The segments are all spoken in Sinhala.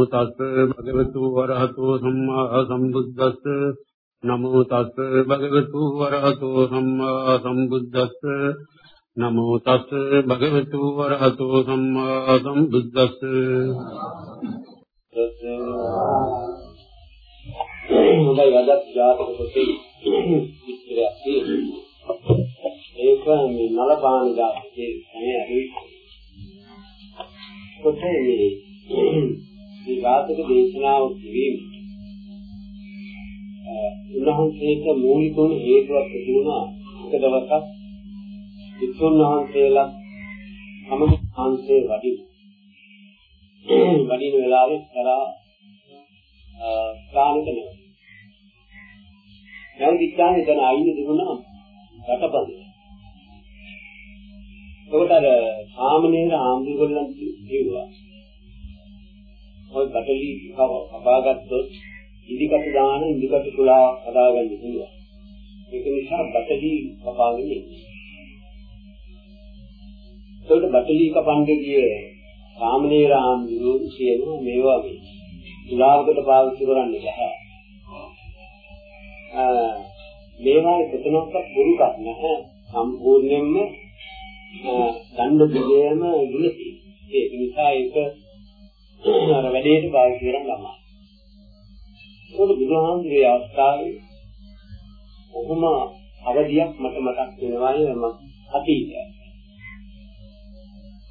නමෝ තස් භගවතු වරහතෝ සම්මා සම්බුද්දස්ස. නමෝ තස් භගවතු වරහතෝ සම්මා සම්බුද්දස්ස. නමෝ තස් භගවතු වරහතෝ සම්මා සම්බුද්දස්ස. හොඳයි වදක් ජාතක පොතේ විස්තරයක් තියෙනවා. ඒක මේ නලපාන දාසේ තමයි අරි පොතේ මේ වාදක දේශනාව කිරීම උන්වහන්සේට මූලික වුණු හේතුවක් තිබුණා එක දවසක් විසුන් වහන්සේලා සමග වහන්සේ වඩි වඩින වෙලාවේ කරා ස්ථානික නෙවෙයි. දැන් විඥානේ දැන් ආයිනේ තිබුණා රටපද. ඒකට අර සාමනීර ආම්බුගලන් කිව්වා ඔය බටලි කපාගත්තොත් ඉදිකට දාන ඉදිකට තුලා හදාගන්න පුළුවන්. ඒක නිසා බටලි කපාගෙන ඉන්නේ. ඒකට බටලි කපන්නේ කියේ සාමනීර ආම්දුරු කියන මේවා මේ තුලාවකට පාවිච්චි කරන්නේ නැහැ. මේවා කොතනක්වත් බොරුකක් නැහැ. සම්පූර්ණයෙන්ම දණ්ඩ දෙයම ඉන්නේ. ඒ නිසා ඒක අර වැඩේට පාවිච්චි කරන්න ළමයි. ඒක බුදුහාමුදුරේ අවස්ථාවේ කොහොම අවදියක් මට මතක් වෙනවා මම අතීතය.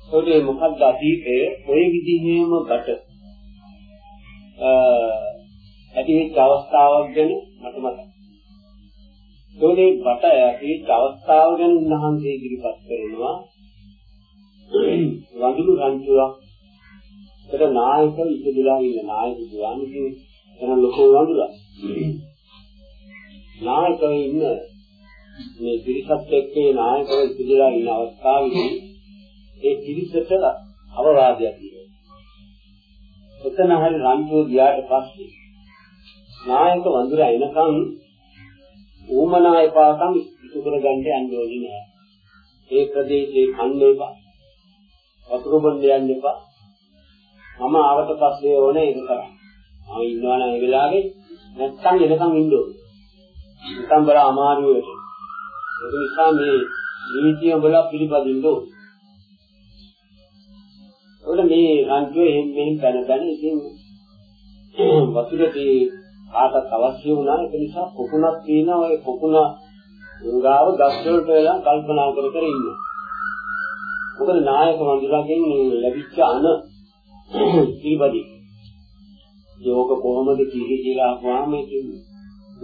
ඒකේ මොකක්ද අතීතයේ ඔය විදිහේම බට අ ඇතිවෙච්ච අවස්ථාවක් ගැන මට මතකයි. ඒකේ බට ඇතිවෙච්ච අවස්ථාව ගැන උන්වහන්සේ ඉදිරිපත් කරනවා. වඳුරු රංචුවක් ඒක නායක ඉතිරිලා ඉන්න නායක කියන්නේ එන ලොකු වඳුරා. නායකව ඉන්න මේ පිරිසත් එක්කේ නායකව ඉතිරිලා ඉන්න අවස්ථාවේදී ඒ පිරිසට අවවාදයක් දෙනවා. එතන හරි රන්ජෝ ගියාට පස්සේ නායක වඳුරා එනකන් ඌමනා එපාකම් ඉතු කරගන්න යන්න ඕනේ නෑ. ඒ ප්‍රදේශේ කන්න එපා. වතුර බොන්න යන්න එපා. මම ආවට පස්සේ ඕනේ ඒක කරන්න. මම ඉන්නවා නම් ඒ වෙලාවේ නැත්තම් එනකම් ඉන්න ඕනේ. නැත්තම් බල අමාරු වෙට. ඒක නිසා මේ නීතිය බල පිළිපදින්න ඕනේ. ඔන්න මේ රංගුවේ එහෙම මෙහෙම පැන පැන ඉතින් වතුරේ කාටත් අවශ්‍ය වුණා ඒක නිසා පොකුණක් තියෙනවා ඒ පොකුණ ගාව ගස් වලට වෙලා කල්පනා කර කර ඉන්නවා. මොකද නායක වඳුරගෙන් ලැබිච්ච අන ඊපදි. යෝග කොහොමද කිරි කියලා අහුවාම කියන්නේ.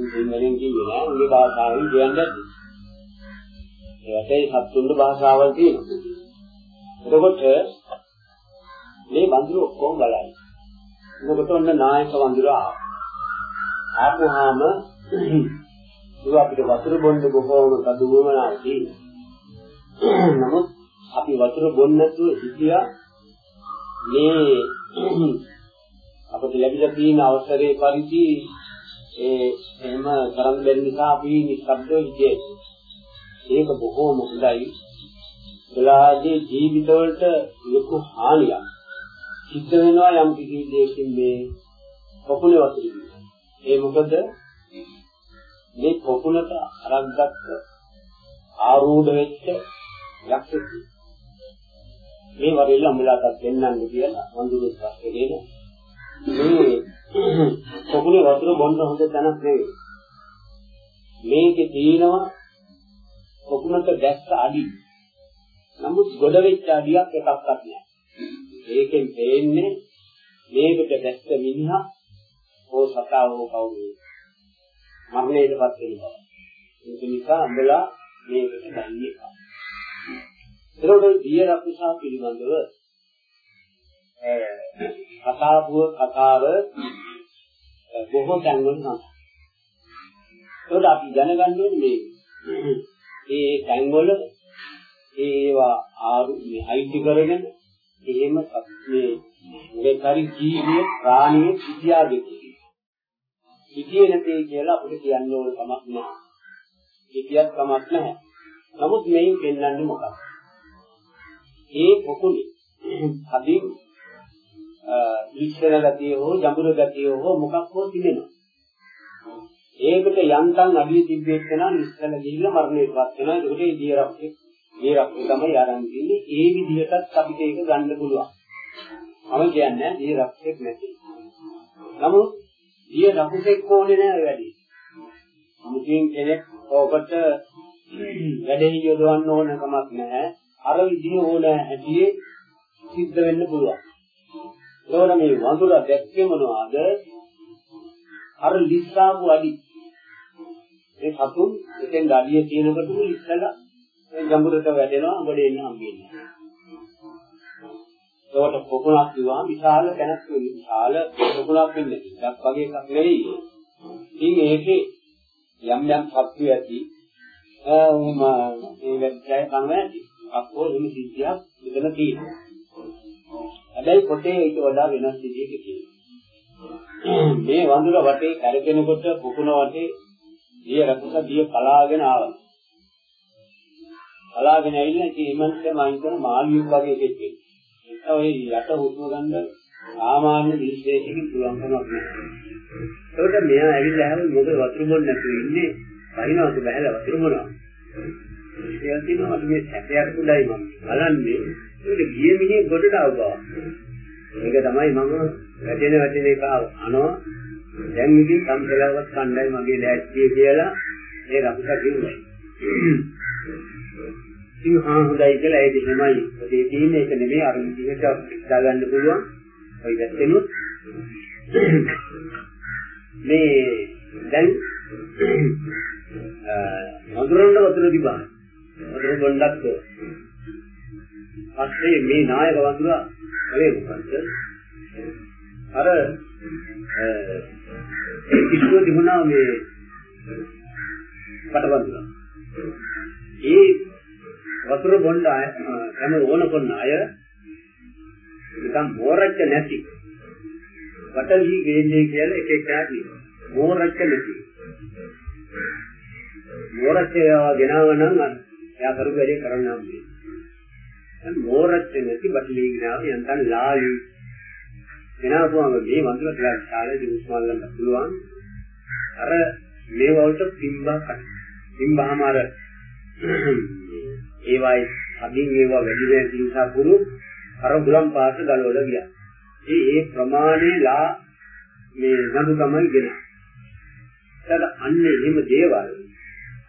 සිංහලෙන් කියන්නේ නෑ උගේ භාෂාවෙන් කියන්නේ. ඒකේ සත්තුන්ගේ භාෂාවල් තියෙනවා. එතකොට මේ වඳුර ඔක්කොම බලයි. එතකොට ඔන්න නායක වඳුර ආවා. ආපුවාම ඒක අපිට වතුර බොන්න බොහෝම කදුවමනාවක් තියෙනවා. නමුත් අපි වතුර බොන්න නැතුව හිටියා මේ අපිට ලැබිලා තියෙන අවසරයේ පරිදි ඒ එහෙම කරන් දෙන්න නිසා අපි නිස්සබ්දව ඉන්නේ. ඒක බොහෝම හොඳයි. එලාගේ ජීවිතවලට ලොකු හානියක් සිද්ධ වෙනවා යම් කිසි දෙයකින් මේ පොකුණේ වතුර ඒ මොකද මේ පොකුණට අරක්ගත්ත ආරූඪ වෙච්ච යක්ෂයෙක් මේ වගේ ළමලාටත් දෙන්නන්න කියලා වඳුරු පස්සේ මේ පොකුණේ වතුර බොන්න හොඳ තැනක් නෙවෙයි. මේකේ තියෙනවා පොකුණට දැස්ස අඩි. නමුත් ගොඩ වෙච්ච අඩියක් එකක්වත් නැහැ. ඒකෙන් තේන්නේ මේකට දැස්ස මිනිහා ඕ සතාවෝ කවුරු මරණයටපත් වෙන බව. ඒක නිසා අඹලා මේකට ගන්නේ. ඒකෝට දිය රකුසා පිළිබඳව කතාවුව කතාව බොහෝ තැන්වල නම්. ඒකට අපි දැනගන්න ඕනේ මේ මේ තැන්වල ඒවා ආරු මේ අයිති කරගෙන එහෙම මේ මේ පරි ජීවිය ප්‍රාණිය සිටියාගේ සිටියේ නැtei කියලා අපිට කියන්න ඕන කමක් නැහැ. සිටියක් කමක් නැහැ. නමුත් මේන් පෙන්වන්නේ මොකක්ද? ඒ පොකුනේ අදින් ඉස්සර ගතිය හෝ ජඹුරු ගතිය හෝ මොකක් හෝ තිබෙනවා. ඒකට යන්තම් අඩිය තිබෙච්ච නම් ඉස්සර ගිහිල්ලා මරණයටපත් වෙනවා. ඒකට ඒ ජීරක්කේ ජීරක්කේ තමයි ආරම්භ වෙන්නේ. ඒ විදිහටත් අපිට ඒක ගන්න පුළුවන්. මම කියන්නේ ජීරක්කේ නැති. නමුත් ඊය රකුසෙක් ඕනේ නෑ වැඩි. මුකින් කෙනෙක් ඔබට වැඩේ යොදවන්න ඕන කමක් නැහැ. අර විදිහ ඕන හැටියේ සිද්ධ වෙන්න පුළුවන්. ඒවල මේ වඳුර දැක්කේ මොනවාද? අර ලිස්සාපු අඩි. ඒ සතුන් එතෙන් අඩිය තියෙනකොටම ඉස්සලා ඒ ජඹුරට වැටෙනවා අපිට එන්න හම්බෙන්නේ. ඒකට පොකුණක් කිව්වා විශාල තැනක් වෙන්නේ. විශාල පොකුණක් වෙන්නේ. ඩක් වගේ එකක් නෙවෙයි. ඉතින් ඒකේ යම් යම් සත්‍ය ඇති උම ඒ වෙච්චය තමයි ඇති. අක්කෝ එමි සිද්ධියක් මෙතන තියෙනවා. හැබැයි පොතේ ඊට වඩා වෙනස් විදිහක තියෙනවා. මේ වඳුර වටේ කරගෙනකොට පුකුණ වටේ දිය රකුස දිය පලාගෙන ආවා. පලාගෙන ඇවිල්ලා ඉතින් එමන්ට මයින් කරන මාළියෙක් වගේ කෙච්චේ. ඒක ඔය යට හුස්ම ගන්න සාමාන්‍ය විශ්ලේෂණකින් පුළුවන් කමක් නෑ. ඒකට මෙයා ඇවිල්ලා හැම මොකද වතුර බොන්න නැතුව ඉන්නේ. වහිනවද බහැලා වතුර බොනවා. ඒක තියෙනවා මේ සැපයක් උඩයි මම බලන්නේ. ඒක ගිය මිනිහ ගොඩට ආවා. ඒක තමයි මම වැටෙන වැටෙන එක අනවා දැන් ඉතින් සම්පලවත් කණ්ඩායම මගේ ලෑස්තිය කියලා ඒ රකුස කිව්වා. ඉතින් හා හොඳයි කියලා ඒක තමයි ඔතේ තියෙන එක නෙමෙයි අර විදිහට හිතා ගන්න පුළුවන්. ඔය දැක්කෙනුත්. මේ දැන් මధుරන්න වතුර දිබා වතුර බොණ්ඩක් පස්සේ මේ නායක වඳුරා කලේ මොකද්ද? අර ඒ පිටුව තිබුණා මේ පටවඳුරා. ඒ වතුර බොණ්ඩ හැම ඕන කොන්න අය නිකන් මෝරච්ච නැති. වටලි වේන්නේ කියලා එක එක ආදී මෝරච්ච නැති. මෝරච්ච ගෙනාව නම් එයා කරු වැඩේ කරන්න හම්බෙන්නේ. දැන් මෝරච්ච නැති බටලි ගෙනාව යන්තම් ලාලි ගෙනාවුවම මේ වඳුර ටිකක් කාලේ දිස්මල්ලන්න පුළුවන්. අර මේ වලට පිම්බා කට. පිම්බාම අර ඒවයි අදින් ඒවා වැඩි වෙන නිසා පුරු අර බුලම් පාස ගලවල ගියා. ඒ ඒ ප්‍රමාණේ ලා මේ නඩු තමයි ගෙන. ඒකට අන්නේ එහෙම දේවල්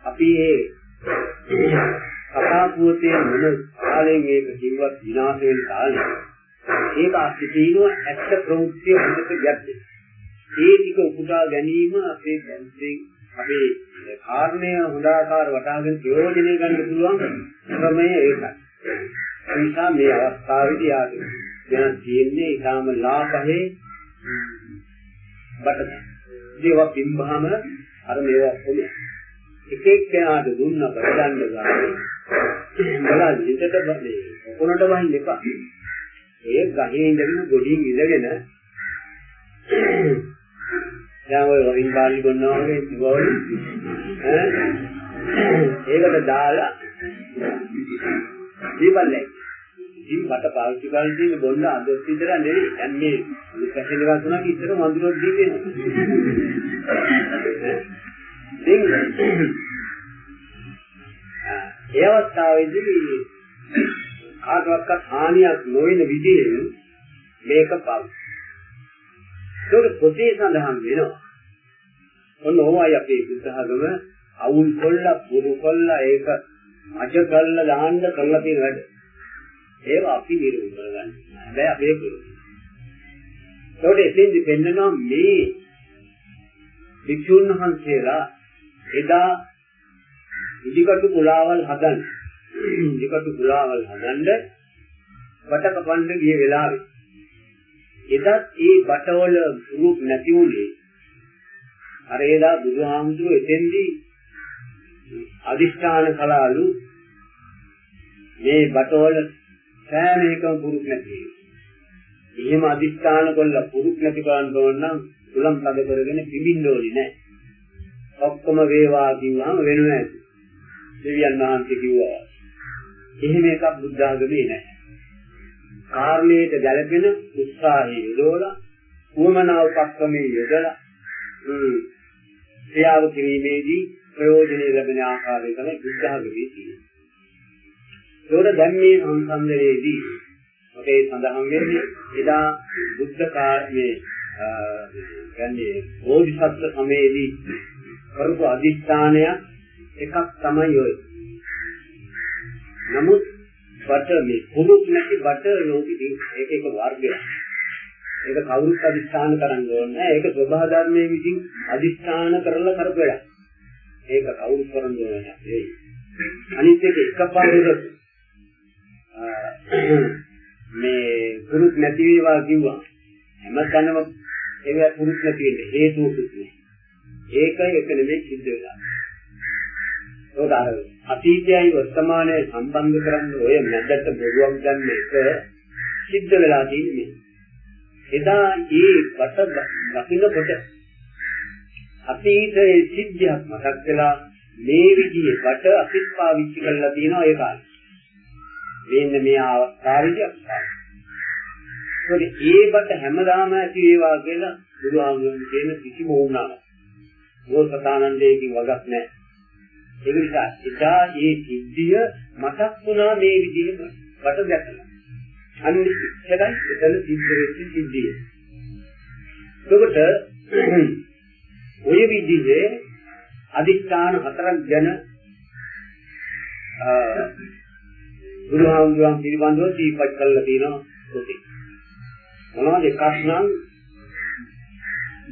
අපි ඒ කතා පුවතේ මොන කාලෙන් මේක කිව්වත් විනාශ වෙන කාලේ ඒක අපි කියනවා ඇත්ත ප්‍රවෘත්ති හොඳට ගැද්දේ. ඒ ටික උපුටා ගැනීම අපේ දැන්සේ අපේ කාරණය හොඳාකාර වටහාගෙන ප්‍රයෝජනය ගන්න පුළුවන් ක්‍රමය ඒකයි. ඒ නිසා මේ අවස්ථාවේදී ආදී දැන් තියෙන්නේ ඊටාම ලාභයේ බටද. ඒවා පින්බහම අර මේවා කොහොමද? එක එක්කෙනාට දුන්න බඩන්න ගන්න. බලන්න හිතට බන්නේ කොනට වහින්න එපා. ඒ ගහේ ඉඳගෙන ගොඩින් ඉඳගෙන දැන් ඔය වරින් බාලි බොන්නවා වගේ ඉතිවෝලි ඈ? ඒකට දාලා දීපල්ලේ ඉතින් මට පාවිච්චි කරන්න තියෙන බොන්න අදොත් විතර නෙවෙයි. දැන් මේ පැහැදිලි දවස් තුනක් ඉස්සර මඳුරොත් දීගෙන ඒ අවස්ථාවේදී කාටවත් හානියක් නොවන විදිහෙන් මේක පව. ඒක පොතේ සඳහන් වෙනවා. ඔන්න ඕවයි අපේ බුද්ධහගම අවුල් කොල්ල පුරු කොල්ල ඒක අජ කල්ල දාන්න කරලා තියෙන වැඩ. ඒවා අපි නිරූපණය කරගන්න. හැබැයි අපේ පුරු. ඒකට එතෙන්දි පෙන්නනවා මේ වික්ෂුන් වහන්සේලා එදා ඉදිකටු කුලාවල් හදන්න දෙකට ගුලාවල් හදන්න බට කපන්න ගිය වෙලාවේ එදත් ඒ බටවල ගෲප් නැති වුණේ අර එදා බුදුහාමුදුරුවෝ එතෙන්දී අදිෂ්ඨාන කලාලු මේ බටවල සෑම එකම පුරුක් නැති. එහෙම අදිෂ්ඨාන කළා පුරුක් නැති කරන්න ඕන නම් තුලම් තද කරගෙන පිඹින්න ඕනේ නැහැ. ඔක්කොම වේවා කිව්වම වෙනව ඇති. දෙවියන් වහන්සේ කිව්වා. එහෙම එකක් බුද්ධ ආගමේ නැහැ. කාර්මයට ගැළපෙන උත්සාහය යොදවලා උවමනාව පක්කමේ යොදලා ක්‍රියාව කිරීමේදී ප්‍රයෝජනෙ ලැබෙන ආකාරය තමයි බුද්ධ ආගමේ තියෙන්නේ. ඒකට දැන් මේ සංසන්දනයේදී අපේ සඳහන් වෙන්නේ එදා බුද්ධ කාර්යයේ කියන්නේ බෝධිසත්ව සමයේදී කරපු අදිස්ථානය එකක් තමයි ඔය. නමුත් බට මේ කුණුත් නැති බට ලෝකෙදී ඒක එක වර්ගයක්. ඒක කවුරුත් අදිස්ථාන කරන්න ඕනේ ඒක ස්වභාව ධර්මයේ විසින් අදිස්ථාන කරලා කරපෙලා. ඒක කවුරුත් කරන්න ඕනේ නැහැ. අනිත් එක එකපාරට මේ පුරුත් නැති වේවා කිව්වා හැමතැනම ඒක පුරුත් නැති වෙන්නේ හේතුකුත් නෑ ඒක එක නෙමෙයි සිද්ධ වෙලා උදාර අතීතයයි වර්තමානයයි සම්බන්ධ කරන්න ඔය මැදට බොරුවක් ගන්න එක සිද්ධ වෙලා තියෙන්නේ එදා ඒ වට දකින්නකොට අතීතයේ සිද්ධියක් මතක් වෙලා මේ විදිහේ වට අපිත් පාවිච්චි කරලා තියෙනවා ඒ කාලේ මෙන්න මේ අවස්ථාවේදී අපසාරයි. ඒකේ ඒකට හැමදාම ඇති වේවා කියලා බුදුහාමුදුරන් කියන කිසිම වුණාවක්. ගෝසතානන්දේකින් වගක් නැහැ. ඒ නිසා එදා මේ සිද්ධිය මතක් වුණා මේ විදිහට වට දැකලා. අන්න ඉස්සරයි එතන සිද්ධ වෙච්ච සිද්ධිය. එතකොට ඔය විදිහේ අදිස්ථාන හතරක් ගැන බුදුහාමුදුරන් පිළිබඳව දීපත් කරලා තියෙනවා පොතේ. මොනවද එකක් නම්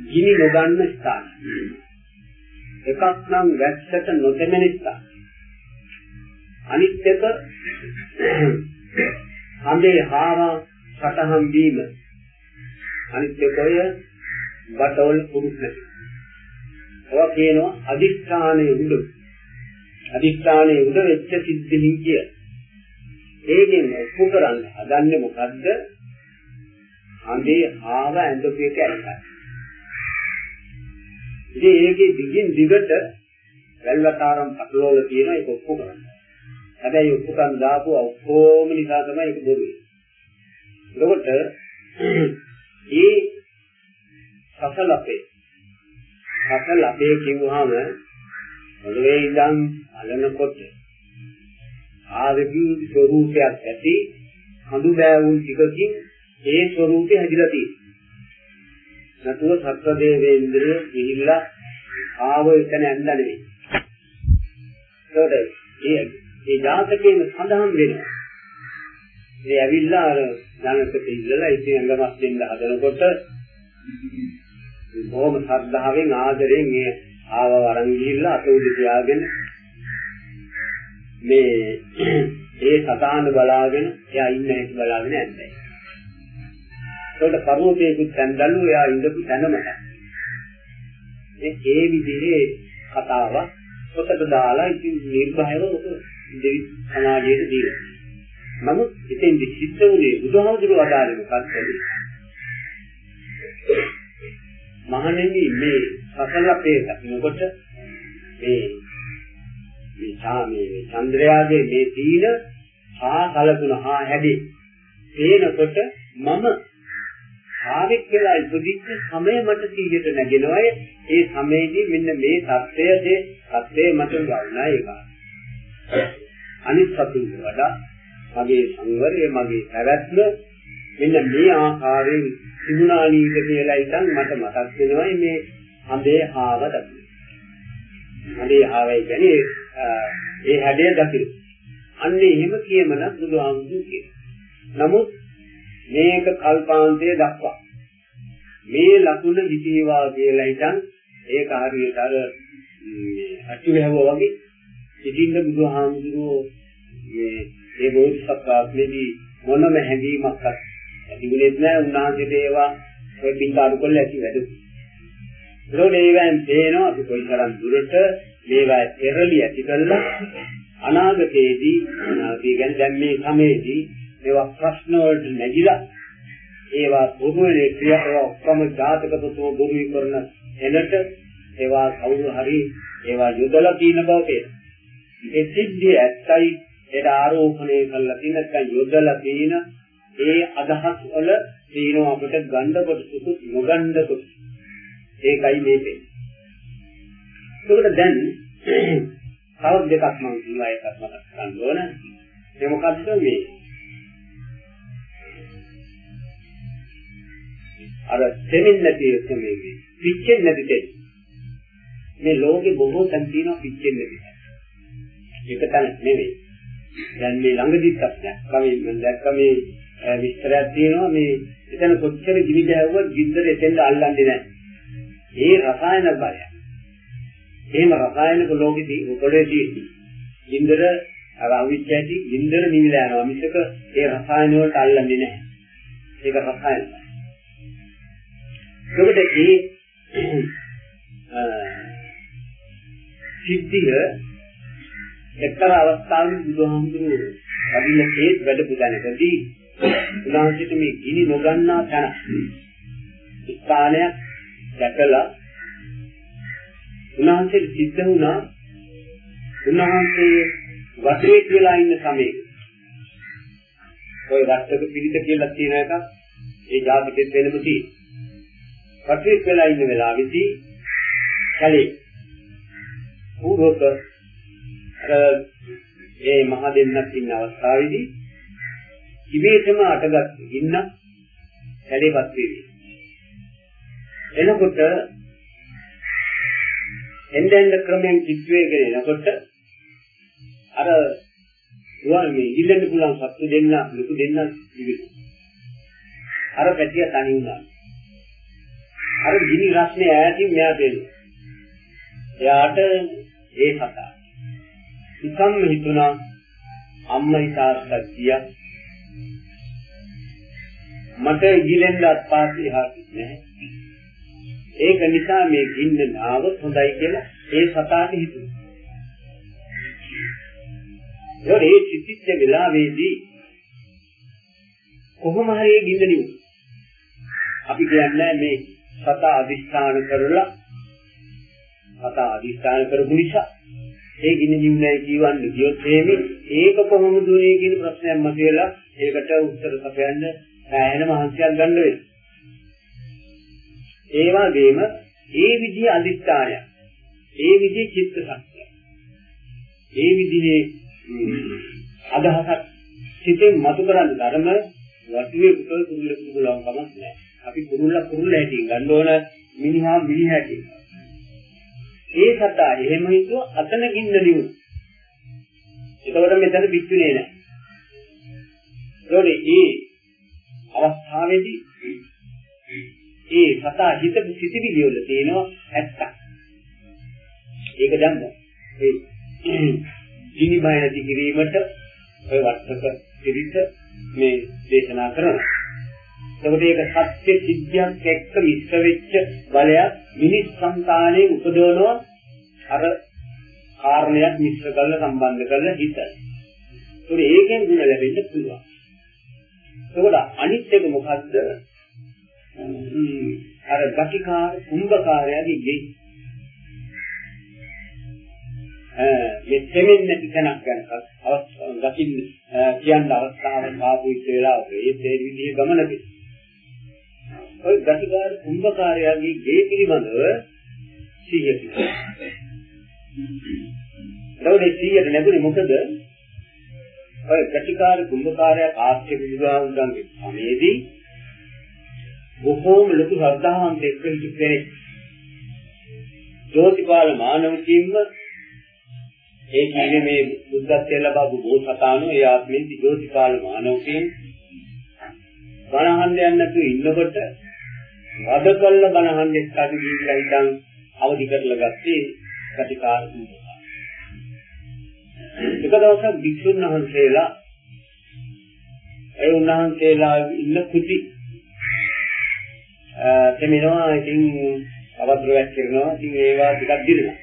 ගිනි නොගන්න ස්ථාන. එකක් නම් වැස්සට නොතෙමෙන ස්ථාන. අනිත් එක හඳේ හාම සටහන් වීම. අනිත් එක ඔය බටවල පුරුෂ නැති. ඔය කියනවා අදිස්ථානයේ උඩ. අදිස්ථානයේ උඩ වෙච්ච සිද්ධින් කිය. ඒකෙන් ඔප්පු කරන්න හදන්නේ මොකද්ද? අඳේ ආව ඇඳපු එක ඇත්තයි. ඉතින් ඒකේ දිගින් දිගට වැල්වතාරම් පටලවල තියෙන ඒක ඔප්පු කරන්න. හැබැයි ඔප්පු කරන් දාපු ඔක්කොම නිසා තමයි ඒක බොරු. එතකොට ඒ සසලපේ සසලපේ කිව්වහම ඔළුවේ ඉඳන් අලනකොට ආවේගී ස්වરૂපයක් ඇති හඳු බෑවුන් ටිකකින් ඒ ස්වરૂපය හැදිලා තියෙනවා. නැතුව සත්ව දේවේන්ද්‍රය ගිහිල්ලා ආව එතන ඇඳ නෙවෙයි. ඒකට ඒ ඒ ජාතකයෙන් සඳහන් වෙනවා. ඒ ඇවිල්ලා අර ඥානකට ඉඳලා ඉතින් අඟමස් දෙන්න හදනකොට බොහොම ශ්‍රද්ධාවෙන් ආදරෙන් ඒ ආව වරන් ගිහිල්ලා අත උඩ තියාගෙන මේ ඒ සතාන බලාගෙන එයා ඉන්න හැටි බලාගෙන ඇද්දයි. ඒකට පර්වතයේ තැන්දල්ලු එයා ඉඳපු තැනමට. ඒ ඒ විදිහේ කතාව පොතට දාලා ඉතින් නිර්භයව ඔක දෙවි සමාජයට දීලා. නමුත් ඉතින් සිද්ධ වුණේ බුදුහාමුදුරුවෝ අදාළේ මොකක්ද? මහණෙනි මේ සසල අපේ දකින්නකොට මේ මේ සාමයේ චන්ද්‍රයාගේ මේ තීන හා කලකුණ හා හැදී තේනකොට මම ආවෙක් කියලා ඉපදිච්ච සමය මට සීයට නැගෙනවය ඒ සමයේදී මෙන්න මේ தත්ත්වයේ தත්ත්වයේ මට ගවුණා ඒක අනිත් සතුන් වඩා මගේ සංවරය මගේ පැවැත්ම මෙන්න මේ ආකාරයෙන් සිදුනා නීද කියලා ඉතින් මට මතක් වෙනවා මේ හඳේ ආව දකින්න. හඳේ ආවයි කියන්නේ ඒ හැඩය දකින්න. අන්න එහෙම කියමනක් බුදුහාමුදුරු කියනවා. නමුත් මේක කල්පාන්තයේ දක්වා මේ ලකුණ හිතේවා කියලා හිතන් ඒක හරියට අර අච්චු වැහුවා වගේ ඉතින්ද බුදුහාමුදුරුවෝ මේ ඒ බෝධිසත්වාත්මේදී මොනම හැඟීමක් ඇතිුනේ නැහැ උන්වහන්සේට ඒවා ඔය පිට අඩු කරලා ඇති වැඩ. ඒකෝට ඒවෙන් තේනවා අපි කොයිතරම් දුරට මේවා පෙරලි ඇති කළා අනාගතයේදී අනාගතය ගැන දැන් මේ සමයේදී ඒවා ප්‍රශ්න වලට නැగిලා ඒවා බොරුවේ ක්‍රියාව ඔක්කොම ජාතකතෝ බොරුයි කරන එනට ඒවා කවුරු හරි ඒවා යොදලා තියෙන බව පේනවා. ඒ සිද්ධිය ඇත්තයි ඒක ආරෝපණය කරලා තියෙන නැත්නම් යොදලා තියෙන ඒ අදහස් වල තියෙන අපිට ගණ්ඩ කොටසුත් නොගණ්ඩ කොටස. ඒකයි මේ වෙන්නේ. ඒකට දැන් තව දෙකක් මම කියනවා එකක් මතක් කරගන්න ඕන. ඒ මොකද්ද මේ? අර දෙමින් නැති එකමේ පිච්චෙන්නේ නැති දෙයක්. මේ ලෝකේ බොහෝ තැන් තියෙනවා පිච්චෙන්නේ නැති. ඒක තන නෙවෙයි. දැන් මේ ළඟදිත් දැක්කම මම දැක්ක මේ විස්තරයක් තියෙනවා මේ එතන කොච්චර ගිනි ගැහුවත් ගින්දර එතෙන්ට අල්ලන්නේ නැහැ. ඒ රසායන බලය. එහෙම රසායනික ලෝකෙදී උපදේශී ගින්දර අර අවිච්ඡේදී ගින්දර නිවිලා යනවා මිසක ඒ රසායන වලට අල්ලන්නේ නැහැ. ඒක රසායන. ඒකට ඒ සිද්ධිය එක්තරා අවස්ථාවක බුදුහාමුදුරුවෝ වදින හේත් වැඩ පුදනකදී උන්වහන්සේට මේ ගිනි නොගන්නා තැන ස්ථානයක් දැකලා උන්වහන්සේට සිද්ධ වුණා. උන්වහන්සේ වශයෙන් කියලා ඉන්න සමයේ ඔය රක්තක පිළිත කියලා තියෙන එක ඒ ජාතකෙත් වෙනම තියෙනවා. වශයෙන් කියලා ඉන්න වෙලාවෙදී කලේ පූර්වක අර ඒ මහ දෙන්නක් ඉන්න අවස්ථාවේදී ඉබේටම අටගත් ගින්න කැලේපත් වේවි. එනකොට එන්නෙන් ක්‍රමයෙන් කිච්වේගෙන එනකොට අර රුවන් මේ ඉල්ලන්න පුළුවන් සත්තු දෙන්න ලොකු දෙන්න ඉවිතු. අර පැටිය තනි වුණා. අර ගිනි රස්නේ ඈතින් මෙයාට එනවා. එයාට ඒ කතා. නිකම්ම හිතුණා අම්මයි තාත්තයි කියා මට ඉගිලෙන්න අත්පාසී හාකි නැහැ. ඒක නිසා මේ ගින්න නාවොත් හොඳයි කියලා ඒ සතාට හිතුණා. ඒ චිත්තිච්ච වෙලාවේදී කොහොම හරි ගින්න නිවු. අපි කියන්නේ මේ සතා අදිස්ථාන කරලා සතා අදිස්ථාන කරපු නිසා ඒ ගින්න නිවුනේ කියවන්නේ කියොත් එහෙම ඒක කොහොමද උනේ කියන ප්‍රශ්නයක් මතුවලා ඒකට උත්තර සපයන්න සෑහෙන මහන්සියක් ගන්න වෙනවා. ඒ වගේම ඒ විදිහේ අදිස්ථානය ඒ විදිහේ චිත්ත ශක්තිය ඒ විදිහේ අදහසක් සිතෙන් මතු කරන්න ධර්ම වටුවේ කුතල් කුරුල්ල කුරුල්ලම් කමක් නැහැ. අපි කුරුල්ල කුරුල්ල හැටින් ගන්න ඕන මිනිහා මිනිහ හැටින්. ඒ සතා එහෙම හිතුව අතන ගින්න නිවුන. ඒකවල මෙතන පිච්චුනේ නැහැ. ඒකෝනේ ඒ අවස්ථාවේදී ඒ සතා හිත සිටිවිලි වල තියෙනවා ඇත්තක්. ඒක දැම්ම. ඒ ජීනි බය නැති කිරීමට ඔය වර්තක පිළිස මේ දේශනා කරනවා. එතකොට ඒක සත්‍ය සිද්ධියක් එක්ක මිශ්‍ර වෙච්ච බලයක් මිනිස් සංකාණයේ උපදවනවා අර කාරණයක් මිශ්‍ර කරලා සම්බන්ධ කරලා හිත. ඒකට ඒකෙන් ಗುಣ ලැබෙන්න පුළුවන්. ඒකට අනිත් එක මොකද්ද? අර ගතිකාර කුම්භකාරයාගේ ගෙයි. මේ දෙමින් නැති තැනක් ගැන අවස්ථාව දකින්න කියන්න අවස්ථාවක් ආපු ඉච්ච වෙලාවක ඒ ඒ විදිහේ ගමනකදී ඔය ගතිකාර කුම්භකාරයාගේ ගේ පිළිබඳව සිහිය පිටුවා. ඒකේ සිහියට නැගුණේ මොකද? ඔය ගතිකාර කුම්භකාරයා කාශ්‍යප බුදුහාමුදුරන්ගේ සමයේදී බොහෝම ලොකු ශ්‍රද්ධාවන්ත එක්ක හිටපු කෙනෙක්. ජෝතිපාල මානවකීන්ව ඒ කියන්නේ මේ බුද්ධත්වයට ලබපු බෝසතාණෝ ඒ ආත්මෙන් ජෝතිපාල මානවකීන් බණහන් යන්න නැතුව ඉන්නකොට වද කළ බණහන් එක්ක අදි ගිහිල්ලා ඉඳන් අවදි කරලා ගත්තේ ගතිකාර කුම්භකාර. එක දවසක් භික්ෂුන් වහන්සේලා ඒ උන්වහන්සේලා ඉන්න කුටි තෙමිනවා ඉතින් අවද්‍රයක් කරනවා ඉතින් ඒවා ටිකක් දිනනවා.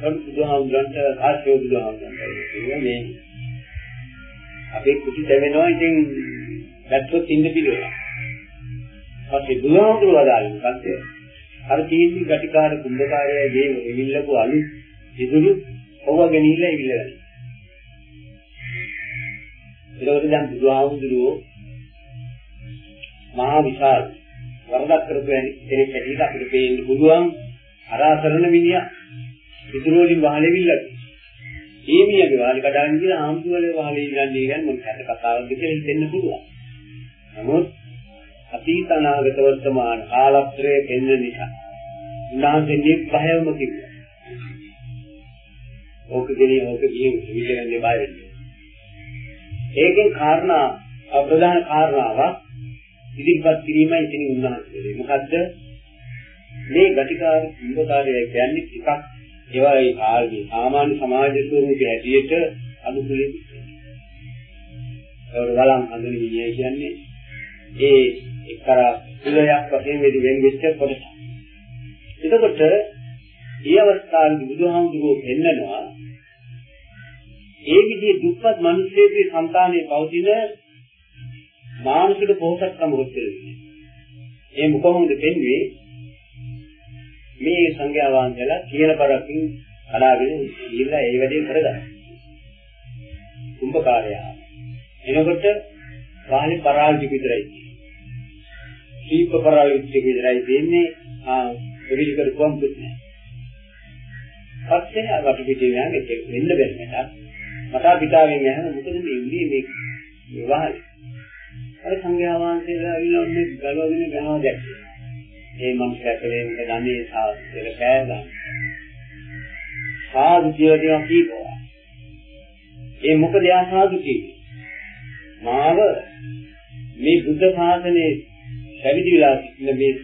ඒක බුදුහාමුදුරන්ට ආශ්‍රය බුදුහාමුදුරන්ට මේ අපේ කුටි තෙමෙනවා ඉතින් දැක්කොත් ඉන්න පිළිවෙල. පස්සේ බුදුහාමුදුරුවෝ වදාළේ මොකද්ද? අර තීන්දුව ගටිකාර කුඹකාරයයි දේව එවිල්ලපු අලු ඉදුළු ඔව ගෙනිහිල්ලා ඉවිල්ලා. ඒකෝට දැන් බුදුහාමුදුරුවෝ මහා විශාල වරදක් කරපු කෙනෙක් හැටියට අපිට පේන්න පුළුවන් අරාසරණ මිනිහා ඉදුළු වලින් වහලෙවිල්ලා. ඒ මිනිහගේ වාලි කඩාගෙන ගිහලා ආම්තුවලේ වහලේ ඉඳන්නේ ගැන මොකක්ද කතාවක්ද කියලා හිතෙන්න පුළුවන්. නමුත් අතීත අනාගත වර්තමාන කාලත්‍රයේ පෙන්න නිසා උන්වහන්සේ නිබ්බයවම කිව්වා. ඕක දෙනිය ඕක ගිහින් විචරන්නේ බය වෙන්නේ. ඒකෙන් කාරණා ප්‍රධාන කාරණාවක් ඉදිරිපත් කිරීමයි ඉතින් උන්වහන්සේ. මොකද්ද? මේ ගටිකාර කුඹකාරය කියන්නේ එකක් ඒවා ඒ කාලේ සාමාන්‍ය සමාජ ස්වරූපයේ හැටියට අනුකූලයි. ඒවල වලම් හඳුනන විදිය කියන්නේ ඒ එක්තරා කුලයක් වශයෙන් වෙදි වෙන වෙච්ච කොටස. එතකොට මේ අවස්ථාවේදී බුදුහාමුදුරුවෝ පෙන්නනවා ඒ විදිහේ දුක්පත් මිනිස්සුගේ సంతානයේ පවතින මානසික පොහසත්කම උත්තරේ. ඒ මොකමද පෙන්වේ මේ සංඝයා වහන්සේලා කියන පරකින් අලාගෙන ඉඳලා ඒ වැඩේ කරගන්න. කුම්භකාරය. එනකොට වාහනේ පරාජිත විතරයි. දීප පරාජිත විතරයි දෙන්නේ ආ පිළිලි කරපුවම් දෙන්නේ. පස්සේ අවට පිටේ යන එක වෙන්න බැහැ මට පිටාවෙන් යහම මොකද මේ උනේ මේ විවාහය. අර සංඝයා වහන්සේලා ඇවිල්ලා මේ ගලවගෙන ගහනවා දැක්කේ. මේ මනුස්සයා කෙරේ මොකද අනේ සාස්ත්‍රය කෑගන්න. සාදු කියලා කීපුවා. ඒ මොකද යා සාදු කිව්වේ? මාව මේ බුද්ධ ශාසනයේ පැවිදි වෙලා සිටින මේ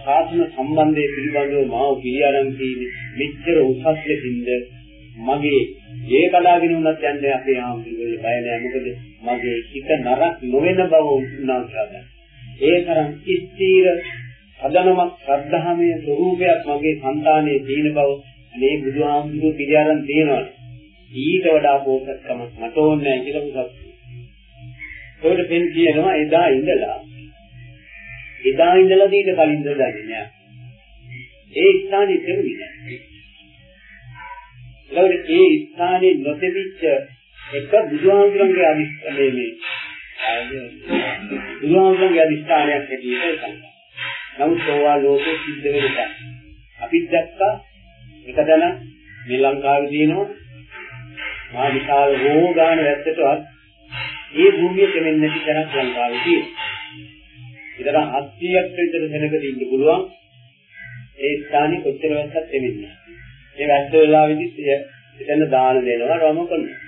සාසන සම්බන්ධයේ පිළිබඳව මාව පිළිඅරන් තියෙන්නේ මෙච්චර උසස් ලෙසින්ද මගේ ඒ කලාගෙන උනත් යන්නේ අපේ ආම්බුලේ බය නෑ. මොකද මගේ හිත නරක නොවන බව උන්නාසාද ඒ තරම් ස්ථීර සදනමක් ශ්‍රද්ධාමය ස්වરૂපයක් මගේ సంతානයේ තියෙන බව මේ බුදුහාමුදුරුවෝ පිළිඅරන් තියෙනවා ඊට වඩා පොසත්කමක් මට ඕනේ නෑ කියලා බුදුසසුන. ඒකට පෙන් කියනවා එදා ඉඳලා එදා ඉඳලා දීට කලින් දන්නේ නෑ. ඒ ස්ථානේ තිබුණේ නෑ. ඒකට ඒ ස්ථානේ නොතිබිච්ච එක බුදුහාමුදුරන්ගේ අදිස්ථානේ මේ බුදුහාමුදුරන්ගේ අදිස්ථානයක් හැටියට සංකල්ප. නමුත් ඕවා ලෝකෙ සිද්ධ වෙන්න අපි දැක්කා එක දන මේ ලංකාවේ තියෙනවා මා විශාල රෝගාන වැත්තටවත් ඒ භූමිය දෙමින් නැති තරම් ලංකාවේ තියෙනවා. ඉතන 700ක් විතර දෙනකද ඉන්න පුළුවන්. ඒ ස්ථානේ කොච්චර වැස්සක් දෙමින්නේ. ඒ වැස්ස වෙලාවෙදි එතන දාන දෙනවා රම කරනවා.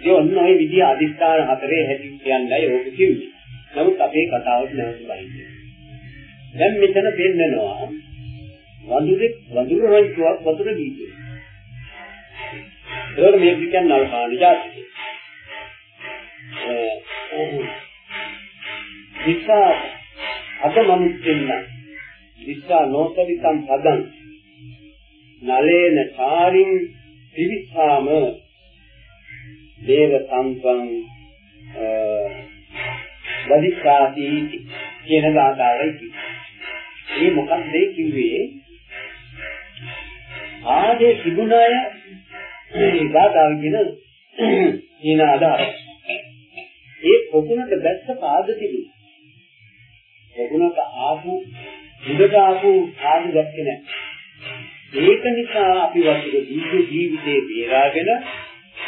ඒ ඔන්න ඔය විදිහ අදිස්ථාන හතරේ හැටි කියන්නයි ඕක කිව්වේ. නමුත් අපේ කතාවට නැවත බහින්නේ. දැන් මෙතන පෙන්නනවා වඳුරේ වඳුරු රංචුවක් වතුර දීපේ. ඒක මේ කියන්නේ නල්පාණි ජාතිය. නිසා අද මිනිස්සුන්න නිසා නොසලිකම් පදං නලේන කාරින් පිවිසාම දේව සම්පං වදිකාති කියන ආකාරයි. ඒ මොකක්ද ඒ කිව්වේ? ආදී තිබුණාය ඒ ගාතාව කියන ඊන අදහස ඒ පොකුණට බැස්ස පාද තිබුණා. පොකුණට ආපු උඩට ආපු පාද දැක්කේ නැහැ. ඒක නිසා අපි වගේ දීර්ඝ ජීවිතේ බේරාගෙන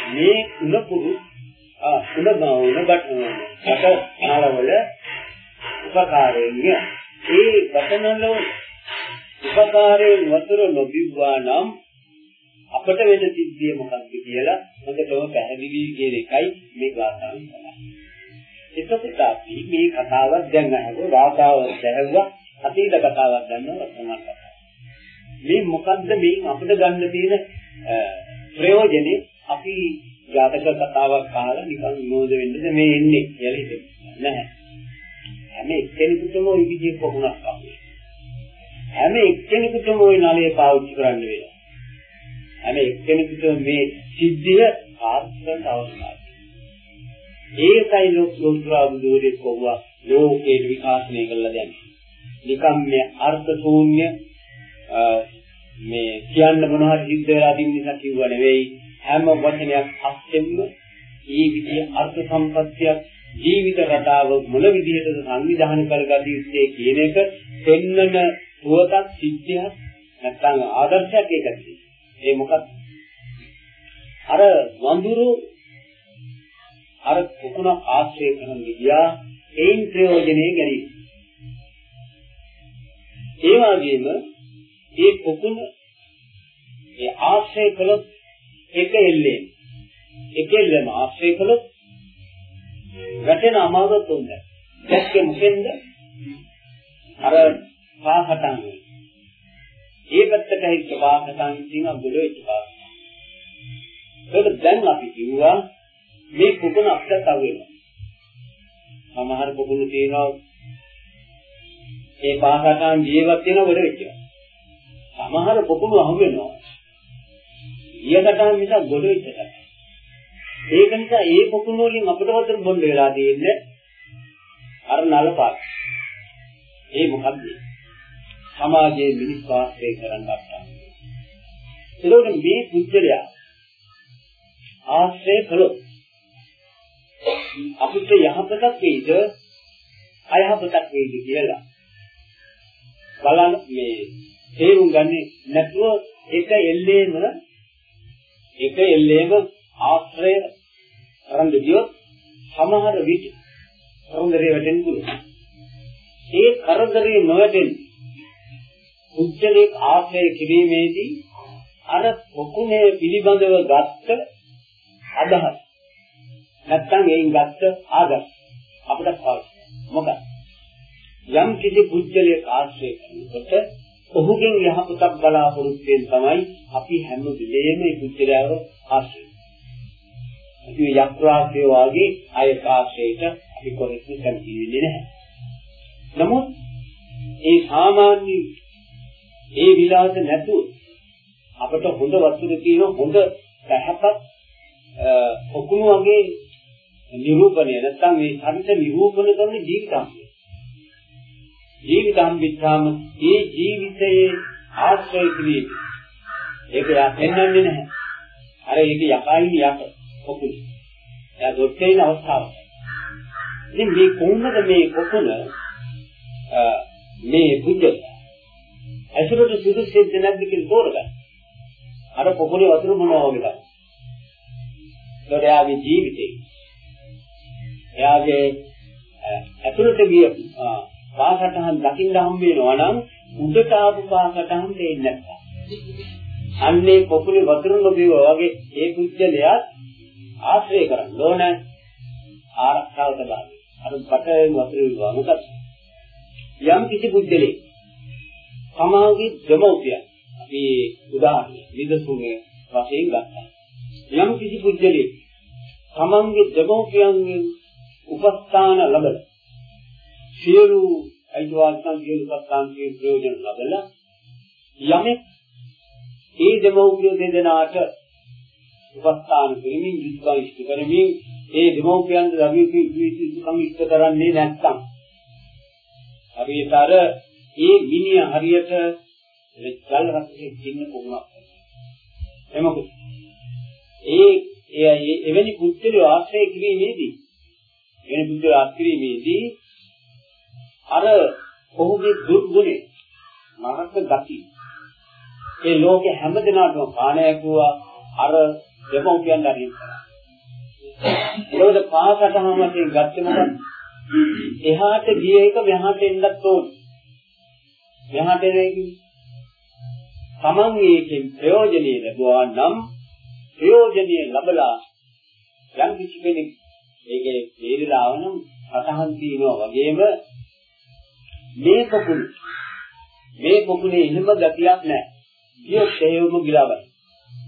මේ උණපුරු ආ උණබවුන බට ආලවල උපකාරයෙන් ඒ වචනවල උපකාරයෙන් වතුර නොබිව්වා නම් අපට වෙන සිද්ධිය මොකක්ද කියලා හොඳටම පැහැදිලි කියන එකයි මේ ගාථාවෙන් කරන්නේ. එතකොට අපි මේ කතාවක් දැන් අහුව වාතාවරණය දැහුවා අතීත කතාවක් ගන්නවා වර්තමාන කතාවක්. මේ මොකද්ද මේ අපිට ගන්න තියෙන ප්‍රයෝජනේ අපි ජාතක කතාවක් අහලා නිකන් විනෝද වෙන්නද මේ එන්නේ කියලා හිතෙන්නේ නැහැ. හැම එක්කෙනෙකුටම ওই විදිහේ පොකුණක් අපේ. හැම එක්කෙනෙකුටම ওই නලය පාවිච්චි කරන්න වෙනවා. හැම එක්කෙනෙකුටම මේ සිද්ධිය ආර්ථිකව අවශ්‍යයි. ඒකයි ලෝක ලෝතුරා බුදුරේ කොහොම ලෝකේ විකාශනය කළා දැන්නේ. නිකම් මේ අර්ථ ශූන්‍ය මේ කියන්න මොනවා හරි සිද්ධ වෙලා තින්න නිසා කිව්ව නෙවෙයි හැම වචනයක් අස්සෙන්න ඒ විදිහේ අර්ථ සම්පත්තියක් ජීවිත රටාව මොන විදිහටද සංවිධානය කරගatiya යුත්තේ කියන එක පෙන්වන පුවතක් සිද්ධියක් නැත්නම් ආදර්ශයක් ඒකයි. ඒ මොකක්ද? අර වඳුරු අර කුකුණ ආශ්‍රය කරන ගියා ඒන් ප්‍රයෝජනෙ ගැනීම. ඒ වගේම ඒ කුකුණ ඒ ආශ්‍රය කළොත් එක එල්ලේ එක එල්ලම ආශ්‍රය කළොත් වැටෙන අමාරුත් උන්ද. දැක්කේ මොකෙන්ද? අර පාහටන්. ඒ පැත්තට හිට පාහටන් තියෙන බුලෙච්ච පාහ. ඒක දැන් අපි කිව්වා මේ කුකුණ අපිට අහු වෙනවා. සමහර කුකුණු තියෙනවා ඒ පාහටන් ජීවත් වෙන වල වෙච්ච. සමහර කුකුණු අහු වෙනවා. ඊයකටන් නිසා ගොඩ වෙච්ච එක. ඒක නිසා ඒ කුකුණු වලින් අපිට වතුර බොන්න වෙලා තියෙන්නේ අර නල පාට. ඒ මොකද්ද? සමාජයේ මිනිස් වාසය කරන්න ගන්නවා. ඒකෝට මේ පුද්ගලයා ආශ්‍රය කළොත් අපිට යහපතක් වෙයිද අයහපතක් වෙයිද කියලා බලන්න මේ තේරුම් ගන්නේ නැතුව එක එල්ලේම එක එල්ලේම ආශ්‍රය කරන් ගියොත් සමහර විට කරදරේ වැටෙන්න පුළුවන්. ඒ කරදරේ නොවැටෙන්න උච්චලේ ආශ්‍රය කිරීමේදී අර පොකුණේ පිළිබඳව ගත්ත අදහස් නැත්තම් එයින් ගත්ත ආදර්ශ. අපිට පාවිච්චි මොකද? යම් කිසි පුජ්‍යලයක් ආශ්‍රය කරනකොට ඔහුගෙන් යහපතක් බලාපොරොත්තු වෙන තමයි අපි හැම වෙලේම මේ පුජ්‍යලයව ආශ්‍රය ඉතින් යක්‍රාශ්‍රය වාගේ අය ආශ්‍රයයට අපි කොහෙත් කැමති වෙන්නේ නැහැ. නමුත් ඒ සාමාන්‍ය ඒ විලාස නැතුව අපට හොඳ වස්තුද කියන හොඳ පැහැපත් ඔකුණු වගේ නිරූපණය නැත්නම් මේ ශරීර නිරූපණය කරන ජීවිතාංගය. ජීවිතාංගිච්ඡාම ඒ ජීවිතයේ ආශ්‍රය කිරීම. ඒක යන්නේ නැහැ. අර ඒක යකයින් යක් ඔකුණු. එයා දොට්ටේන අවස්ථාව. ඉතින් මේ කොහොමද මේ කොකුණ මේ බුද්ධ ඇසුරට සුදුසුද නැද්ද කියලා තෝරගන්න. අර පොකුණේ වතුර මොනවා වගේද? ඒකට එයාගේ ජීවිතේ එයාගේ ඇතුළට ගිය පාසටහන් දකින්න හම්බ වෙනවා නම් උඩට ආපු පාසටහන් දෙන්නේ නැත්තම්. අන්නේ පොකුලේ වතුර නොබිව වගේ ඒ කුජලයා ආශ්‍රය කරන්න ඕන ආරක්ෂාව තබා. අර පටයෙන් වතුර විවා මොකද? යම් කිසි කුජලේ සමාගයේ දෙමෝපිය අපි උදාහරණ විදසුනේ වශයෙන් ගත්තා. යම් කිසි පුද්ගලයෙක් තමන්ගේ දෙමෝපියන්ගෙන් උපස්ථාන ලැබලා සියලු අයිතිවාසිකම් සියලු උපස්ථාන සියලු ප්‍රයෝජන ලැබලා යමෙක් ඒ දෙමෝපිය දෙදෙනාට උපස්ථාන කරමින් විස්වාස ඉෂ්ට කරමින් ඒ දෙමෝපියන් ලැබී විශ්වාස ඉෂ්ට කරන්නේ නැත්නම් හරියටම ඒ මිනිහ හරියට ජල රසයෙන් ඉන්න කොහොමද එමකුත් ඒ ඒ එවැනි පුද්ගලයෝ ආශ්‍රය කිරීමේදී එවැනි පුද්ගලයෝ ආශ්‍රය කිරීමේදී අර ඔහුගේ දුර්ගුණේ නරක ගති. ඒ ලෝකේ හැම දිනකටම පාණය කිව්වා අර දෙමෝපියන් දරින් ඒකද පාසටම වශයෙන් ගත්තේ මොකක්ද? එහාට ගිය එක මෙහාට එන්නත් ඕන. මෙහාට එන්නේ තමන් මේකෙන් ප්‍රයෝජනෙ ලැබුවා නම් ප්‍රයෝජනීය ලැබලා යම් කිසි කෙනෙක් ඒකේ තේරිලා ආවනම් සතහන් තියනවා වගේම මේ පොකුණ මේ පොකුණේ එහෙම ගතියක් නැහැ. ගියොත් හේවම ගිලාවයි.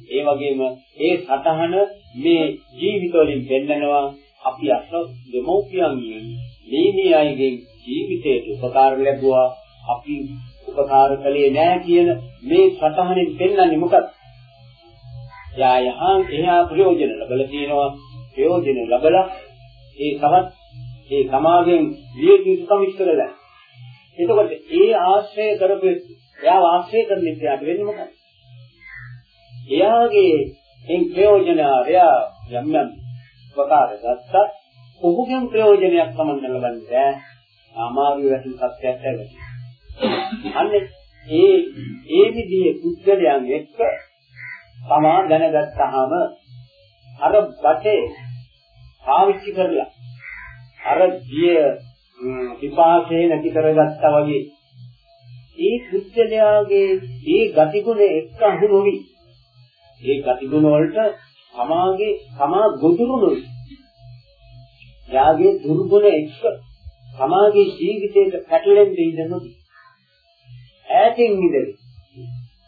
ඒ වගේම ඒ සතහන මේ ජීවිතවලින් පෙන්නනවා අපි අස දෙමෝපියන්ගෙන් මේ අයගෙන් ජීවිතයට උපකාර ලැබුවා අපි උපකාර කළේ නැහැ කියන මේ සතහනෙන් පෙන්වන්නේ මොකක්ද? යා යහන් එහා ප්‍රයෝජන ලැබලා තියෙනවා ප්‍රයෝජන ලැබලා ඒ තවත් ඒ සමාජයෙන් විය යුතුකම් ඉස්සරලා. එතකොට ඒ ආශ්‍රය කරපු එයාව ආශ්‍රය කරන ඉස්සරහට වෙන්නේ මොකක්ද? එයාගේ එන් ප්‍රයෝජන එයා යම් යම් ප්‍රකාර ගත්තත් ඔහුගෙන් ප්‍රයෝජනයක් සමන්න ලබන්නේ නැහැ. අමාරු වැටි සත්‍යයක් ඇවිත්. අන්නේ ඒ ඒ විදිහේ පුද්ගලයන් එක්ක තමා දැනගත්තාම අර බටේ පාවිච්චි කරලා අර දිය විපාකේ නැති කරගත්තා වගේ ඒ පුද්ගලයාගේ ඒ ගතිගුණ එක්ක අහු නොවි. ඒ ගතිගුණ වලට සමාගේ සමා ගොදුරු නොවි. යාගේ දුර්ගුණ එක්ක සමාගේ ජීවිතයට පැටලෙන්න ඉඩ නොදී ඈතින් මිදෙයි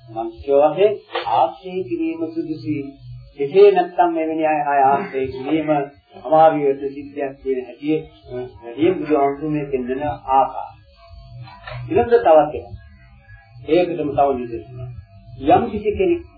මනුෂ්‍ය වශයෙන් ආශ්‍රය කිරීම සුදුසුයි එසේ නැත්නම් මෙවැනි අය ආශ්‍රය කිරීම අමාරුවට සිද්ධියක් කියන හැටි වැඩියෙන් බුදුහාමුදුරුවෝ පෙන්වන ආකාරය. ඊළඟ තවත් එකක්. ඒකටම තව නිදර්ශනයක්. යම් කිසි කෙනෙක්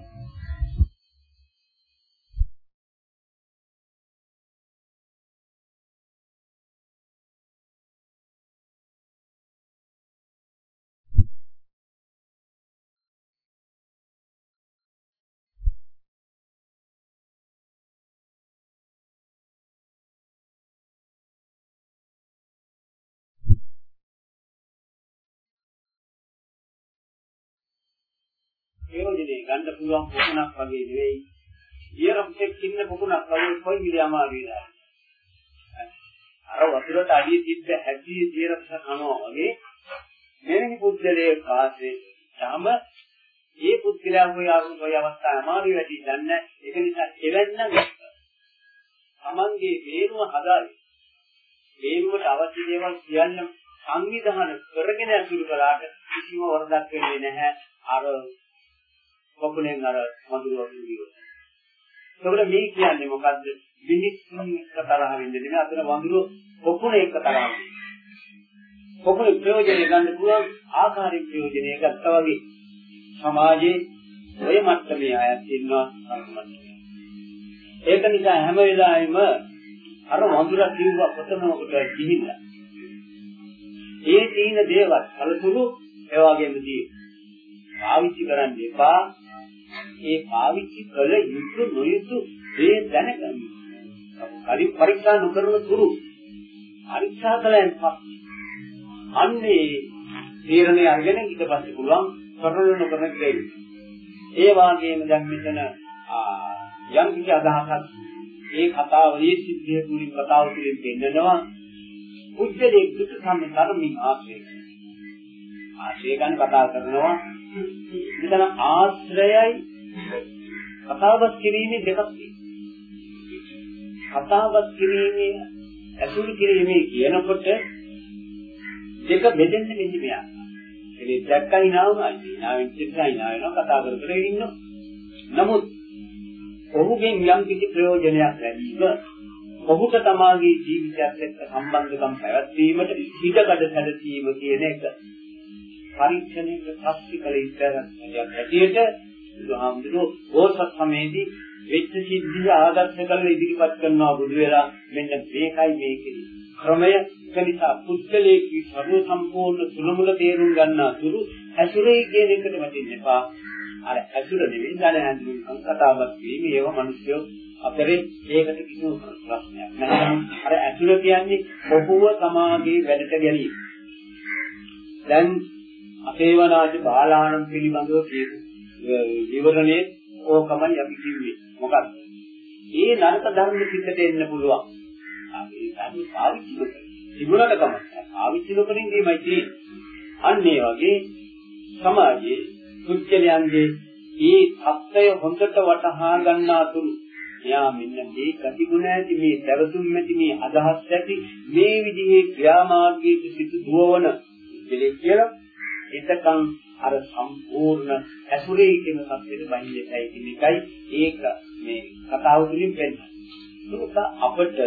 ප්‍රයෝජනේ ගන්න පුළුවන් පොකුණක් වගේ නෙවෙයි. ඊරම්කෙක් ඉන්න පොකුණක් වගේ කොයි විදිහ අමාරුයි නේද? අර වතුරට අඩිය තිබ්බ හැටි ඊරම්ක කනවා වගේ මෙවැනි පුද්ගලයේ කාසේ තම ඒ පුද්ගලයා කොයි ආරුන් කොයි අවස්ථාවේ අමාරුයි වැඩි දන්නේ ඒක නිසා එවන්න තමන්ගේ වේරුව හදාගන්න. වේරුවට අවශ්‍ය දේවල් කියන්න සංවිධානය කරගෙන අසුරු කළාට කිසිම වරදක් වෙන්නේ නැහැ. අර පොකුණෙන් අර මధుර වගේ විදියට. ඒකට මේ කියන්නේ මොකද්ද? මිනිස්සුන් එක්ක තරහ වෙන්නේ නෙමෙයි අතන වඳුර පොකුණ එක්ක තරහ වෙන්නේ. පොකුණ ප්‍රයෝජනෙ ගන්න පුළුවන් ආකාරයෙන් ප්‍රයෝජනෙ ගත්තා වගේ සමාජයේ ඔය මට්ටමේ අයත් ඉන්නවා සම්මතයි. ඒක නිසා හැම වෙලාවෙම අර වඳුර කිව්ව කොතනකට ගිහිල්ලා ඒ තීන දේවල් කලතුරු ඒ වගේම දී පාවිච්චි කරන්න එපා ඒ පාවිච්චි කළ යුතු නොයුතු දේ දැනගන්න. කලින් පරීක්ෂා නොකරන තුරු පරීක්ෂා කළෙන් පස්සේ අන්නේ තීරණය අරගෙන ඊට පස්සේ පුළුවන් කරන නොකරන දේ. ඒ වාගේම දැන් මෙතන යම් කිසි අදහසක් ඒ කතාවලියේ සිද්ධිය තුලින් කතාව තුලින් පෙන්නනවා උද්දේශ දුක සම්තරමින් ආශ්‍රය. ආශ්‍රය ගැන කතා කරනවා මෙතන ආශ්‍රයයි කතාවත් කිරීමේ දෙකක් තියෙනවා. කතාවත් කිරීමේ ඇසුරු කිරීමේ කියනකොට දෙක බෙදෙන්නේ මෙන්න මෙයා. ඒ දැක්කයි නාමයි නාවෙන් චිත්තයි නාවෙන කතා කර කර ඉන්නවා. නමුත් ඔහුගෙන් යම් කිසි ප්‍රයෝජනයක් ලැබීම ඔහුට තමාගේ ජීවිතයත් එක්ක සම්බන්ධකම් පැවැත්වීමට ඉඩකඩ සැලසීම කියන එක පරීක්ෂණයක ප්‍රස්තිකල ඉස්සරහට හැටියට බුදුහාමුදුරුවෝ ඕසත් සමයේදී වෙච්ච සිද්ධිය ආදර්ශ කරලා ඉදිරිපත් කරනවා බුදු වෙලා මෙන්න මේකයි මේකේ ක්‍රමය. කනිසා පුද්ගලයේ සර්ව සම්පූර්ණ සුළුමුල තේරුම් ගන්නා තුරු ඇසුරේ කියන එකට වැටෙන්න එපා. අර ඇසුර නෙවෙයි දැන හැඳින්වීම කතාවක් වීම. ඒව මිනිස්සු අතරේ ඒකට කිසිම ප්‍රශ්නයක් නැහැ. අර ඇසුර කියන්නේ ඔහුව සමාගයේ වැඩට ගැනීම. දැන් අපේවනාජ බාලාණන් පිළිබඳව කියමු විවරණේ ඕකමයි අපි කිව්වේ. මොකක්ද? ඒ නරක ධර්ම පිටට එන්න පුළුවන්. අපි සාමි පාවිච්චි කරලා තිබුණාට කමක් පාවිච්චි නොකරින් ඉඳීමයි තියෙන්නේ. අන්න ඒ වගේ සමාජයේ කුච්චලයන්ගේ ඒ අත්ය හොඳට වටහා ගන්නා තුරු එයා මෙන්න මේ ගතිගුණ ඇති මේ දරතුම් ඇති මේ අදහස් ඇති මේ විදිහේ ක්‍රියාමාර්ගයේ සිට දුවවන දෙලෙක් කියලා එතකන් අර සම්පූර්ණ ඇසුරේ කියන සත්‍යෙට බහින්නයි කියන එකයි ඒක මේ කතාව තුළින් වෙන්නේ. ඒක අපට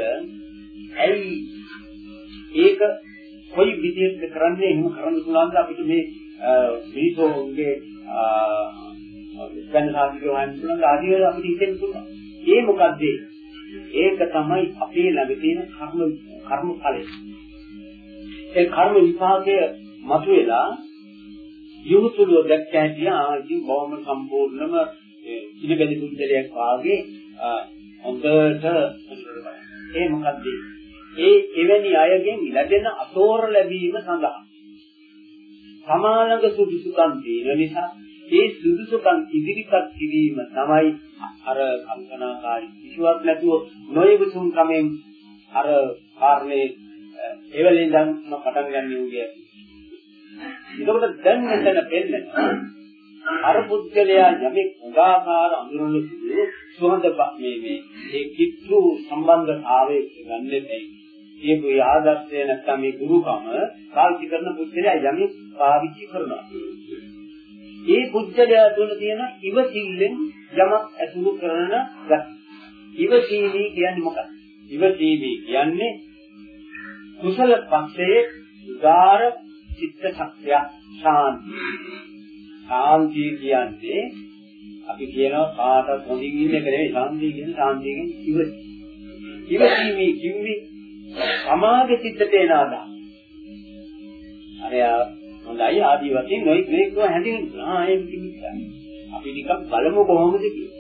ඇයි ඒක කොයි විදිහට කරන්නේ එහෙම කරන්න පුළුවන්ද අපිට මේ මිනිසෝගේ ස්කන්ධාධිකයන් වහන්සේලා ආදී වල අපිට හිතෙන්න පුළුවන්. ඒ මොකද්ද? ඒක තමයි අපේ ළඟ තියෙන කර්ම කර්ම ඵලය. ඒ කර්ම විපාකය මතුවෙලා යොමුතුලෝ දැක්ක හැටි ආදී බොහොම සම්පූර්ණම ඉනිබෙලි සුන්දරයක් වාගේ හොඳට ඒ මොකද්ද? ඒ එවැනි අයගෙන් ලැබෙන අතෝර ලැබීම සඳහා සමානක සුදුසුකම් තියෙන නිසා ඒ සුදුසුකම් ඉදිරිපත් කිරීම තමයි අර කල්පනාකාරී කිසිවක් නැතුව නොයෙකුතුන් කමෙන් අර කාරණේ එවලින් දැන් පටන් ගන්න යුගේ. ඒකකට දැන් මෙතන පෙන්නන අර පුද්ගලයා යමෙක් උදාකාර අඳුරන සුළු සුහඳ මේ මේ ඒ කිත්තු සම්බන්ධතාවයේ ගන්නෙ කියපු ආදර්ශය නැත්නම් මේ ගුරුකම පාවිච්චි කරන පුද්ගලයා යමෙක් පාවිච්චි කරනවා. ඒ පුද්ගලයා තුළ තියෙන ඉවසිල්ලෙන් යමක් ඇසුරු කරන ගති. ඉවසීමී කියන්නේ මොකක්ද? ඉවසීමී කියන්නේ කුසල පක්ෂයේ උදාර චිත්ත ශක්තිය ශාන්තිය. ශාන්තිය කියන්නේ අපි කියනවා කාටත් හොඳින් ඉන්න එක නෙවෙයි ශාන්තිය කියන්නේ ශාන්තියෙන් ඉවසීම. ඉවසීමී කිව්වේ සමාධි චිත්තේ නාදා. අර හොඳයි ආදී වශයෙන් නොයි මේකව හැඳින්වෙනවා. ආ ඒක කිව්වා. අපි නිකන් බලමු කොහොමද කියලා.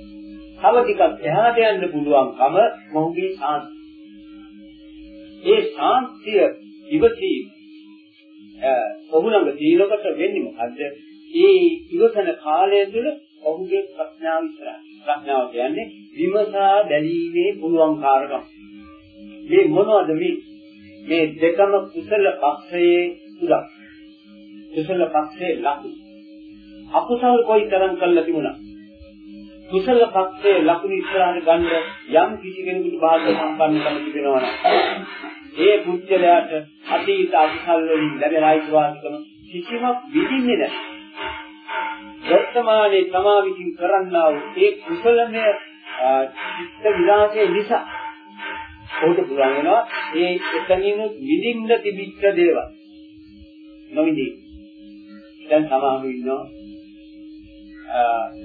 තව ටිකක් එහාට යන්න පුළුවන්කම මොහුගේ ශාන්තිය. ඒ ශාන්තිය ඉවසීම ඔහු ළඟ තීරකට වෙන්නේ මොකද්ද? ඒ ඉවසන කාලය තුළ ඔහුගේ ප්‍රඥාව ඉස්සරහ. ප්‍රඥාව කියන්නේ විමසා බැලීමේ පුළුවන්කාරකම. මේ මොනවද මේ මේ දෙකම කුසල පක්ෂයේ උදා. කුසල පක්ෂයේ ලකුණු. අකුසල කොයි තරම් කළා තිබුණා. කුසල පක්ෂයේ ලකුණු ඉස්සරහට ගන්න යම් කිසි කෙනෙකුට භාග්‍ය සම්පන්නකම තිබෙනවා නම් ඒ පුද්ගලයාට අතීත අකුසල් වලින් ලැබෙන අයිතිවාසිකම කිසිමක් විඳින්නේ නැහැ. වර්තමානයේ තමා විසින් කරන්නා වූ ඒ කුසලමය චිත්ත විලාසයේ නිසා ඔහුට පුළුවන් වෙනවා ඒ එතනින් විඳින්න තිබිච්ච දේවල් නොවිඳි. දැන් සමහරු ඉන්නවා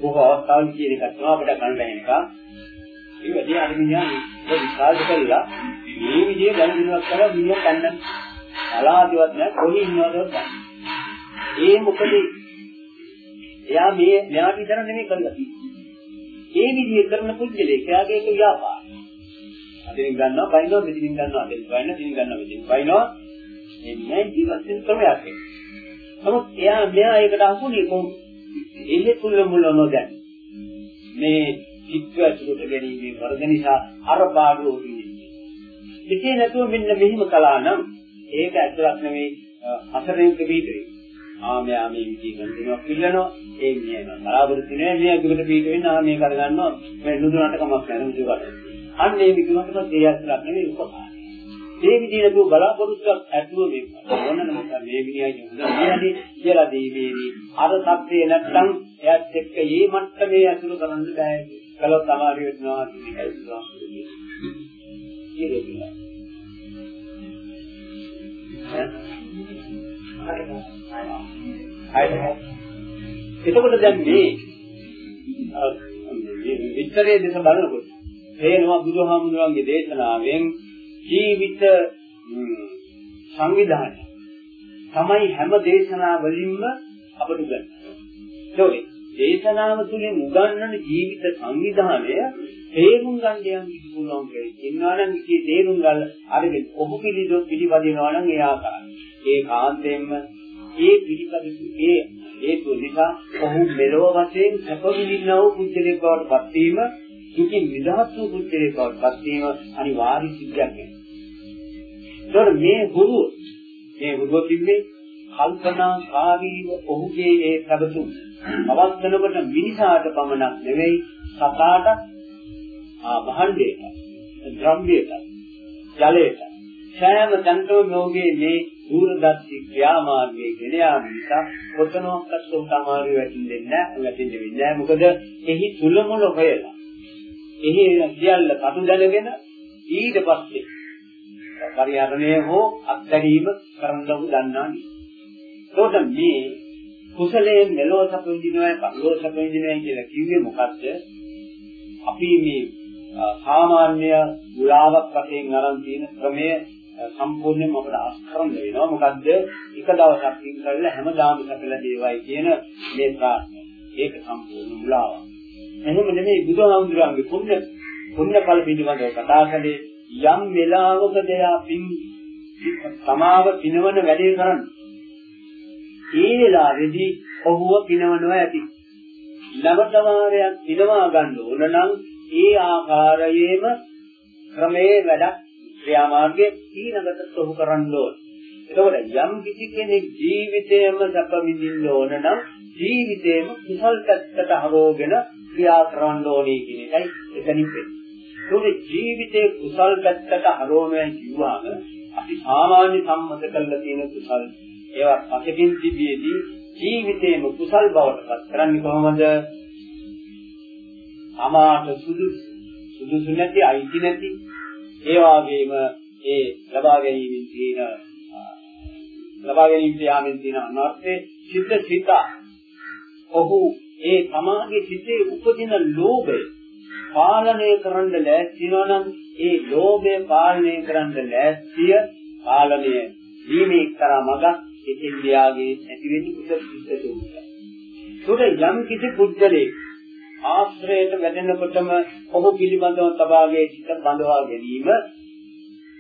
බොහෝ අවස්ථාවල කියන එකක් තමයි අපිට ගන්න බැහැ එක. ඒ වැඩි අනිමියා මේ විශ්වාස කළා මේ විදිහේ දැනුමක් කරලා මිනිහ කන්න අලාදිවත් නැහැ කොහේ ඉන්නවද බලන්න. ඒ මොකද එයා මේ මෙයාට විතර නෙමෙයි කරලා තියෙන්නේ. ඒ විදිහේ කරන පුද්ගලයෙක් එයාගේ එක ව්‍යාපාරය. අදින් ගන්නවා බයිනවා මෙදින් ගන්නවා අදින් බයින දින් ගන්නවා මෙදින් බයිනවා එන්නේ ජීවත් වෙන ක්‍රමයක්. නමුත් එයා මෙයා ඒකට අහුනේ කොහොමද? එහි තුල මුල නොදැන. මේ චිත්ත ඇතුළට ගැනීමේ වර්ධ නිසා අර පාඩුව වෙන්නේ. ඉතින් නැතුව මෙන්න මෙහිම කළා නම් ඒක ඇත්තක් නෙවෙයි අසරණක පිටරේ. ආ මෙයා මේ විදිහට දෙනවා පිළිනවා ඒ නියම බලාපොරොත්තු නෑ මේ අදුකට පිට වෙන්න ආ මේ කර ගන්නවා මේ නුදුනට කමක් නැහැ නුදුකට. අන්න ඒ විදිහට ඒ ඇත්තක් නෙවෙයි උපකාරය. මේ විදිහට දු බලාපොරොත්තුක් ඇතුව මේ මොනනම් මේ විදිහයි හොඳයි කියලා දීමේදී අර සත්‍යය නැත්තම් එයත් එක්ක මේ මට්ටමේ අසුර කරන්න බෑ කළොත් තමයි වෙනවා කියලායි දුවා. එතකොට දැන් මේ විස්තරයේ දෙස බලනකොට තේනවා බුදුහාමුදුරන්ගේ දේශනාවෙන් ජීවිත සංවිධානය තමයි හැම දේශනාවලින්ම අපට උගන්වන්නේ. ඒකේ දේශනාව තුළින් උගන්වන ජීවිත සංවිධානය තේරුම් ගන්න යම් කිසි පුළුවන් කෙනෙක් ඉන්නවා නම් ඉති තේරුම් ගන්න අරගෙන ඔහු පිළිදො පිළිපදිනවා නම් ඒ ආකාරය. ඒ කාන්තෙන්ම ඒ පිළිපදිතු ඒ හේතු නිසා ඔහු මෙලොව වශයෙන් සැප විඳිනා වූ පුද්ගලෙක් බවට පත් වීම දුකින් නිදහස් වූ පුද්ගලෙක් බවට පත් වීම අනිවාර්ය සිද්ධියක් වෙනවා. ඒතකොට මේ ගුරු මේ ගුරුව කිව්වේ කල්පනාකාරීව ඔහුගේ ඒ ප්‍රබතුම් අවස්තනකට මිනිසාට පමණක් නෙවෙයි සතාට ආ භාණ්ඩයට ද්‍රව්‍යයට ජලයට සෑම තන්තෝ යෝගේ මේ සූරදත්ති ක්‍රියාමාර්ගයේ ගෙන යාම නිසා කොතනවත් උන්ට අමාරු වෙන්නේ නැහැ වැටෙන්න වෙන්නේ නැහැ. මොකද එහි තුලමුල හොයලා එහි සියල්ල කටු දැනගෙන ඊට පස්සේ පරිහරණය හෝ අත්දැකීම කරන්න උ දන්නා නේ. ඒකට මේ කුසලයේ මෙලෝ සප විඳිනවා පරලෝ සප විඳිනවා කියලා කිව්වේ මොකද්ද? අපි මේ සාමාන්‍ය මුලාවක් වශයෙන් අරන් තියෙන ක්‍රමය සම්පූර්ණයෙන්ම අපට අස්කරන්න වෙනවා. මොකද්ද? එක දවසක් ඉන් කරලා හැමදාම සැපලා දේවයි කියන මේ ප්‍රාර්ථනා. ඒක සම්පූර්ණ මුලාවක්. එහෙම නෙමෙයි බුදුහාමුදුරන්ගේ පුණ්‍ය පුණ්‍ය ඵල පිළිබඳව කතා කළේ යම් වෙලාවකද යාපින් සමාව පිනවන වැඩේ කරන්නේ. ඒ වෙලාවේදී ඔහුව පිනවනවා ඇති. නවත වාරයක් පිනවා ගන්න ඕන නම් ඒ ආකාරයේම ක්‍රමයේ වැඩ ක්‍රියාමාර්ගයේ ඊනකට සොහු කරන්න ඕන. එතකොට යම් කිසි කෙනෙක් ජීවිතයම සැප විඳින්න ඕන නම් ජීවිතේම කුසල් පැත්තට හරවගෙන ක්‍රියා කරන්න ඕනේ කියන එකයි එතනින් වෙන්නේ. ඒකේ ජීවිතේ කුසල් පැත්තට හරවනවා කියුවාම අපි සාමාන්‍ය සම්මත කරලා තියෙන කුසල් ඒවා පසකින් තිබියදී ජීවිතේම කුසල් බවට පත් කරන්නේ කොහොමද? අමාත සුදු සුදුසු නැති අයිති නැති ඒ වගේම ඒ ලබා ගැනීමෙන් තියෙන ලබා ගැනීමට යාමෙන් තියෙන අනර්ථයේ සිත සිත ඔහු ඒ තමාගේ සිතේ උපදින ලෝභය පාලනය කරන්න ලෑස්තිනවා නම් ඒ ලෝභය පාලනය කරන්න ලෑස්තිය පාලනය වීමේ එක්තරා මඟක් ඉතින් ලියාගේ ඇති වෙන්නේ කුසල සිද්ද තුනයි. උඩ යම් කිසි පුද්ගලෙක් ආශ්‍රයයට වැටෙනකොටම ඔහු පිළිබඳව තබාගේ සිත බඳවා ගැනීම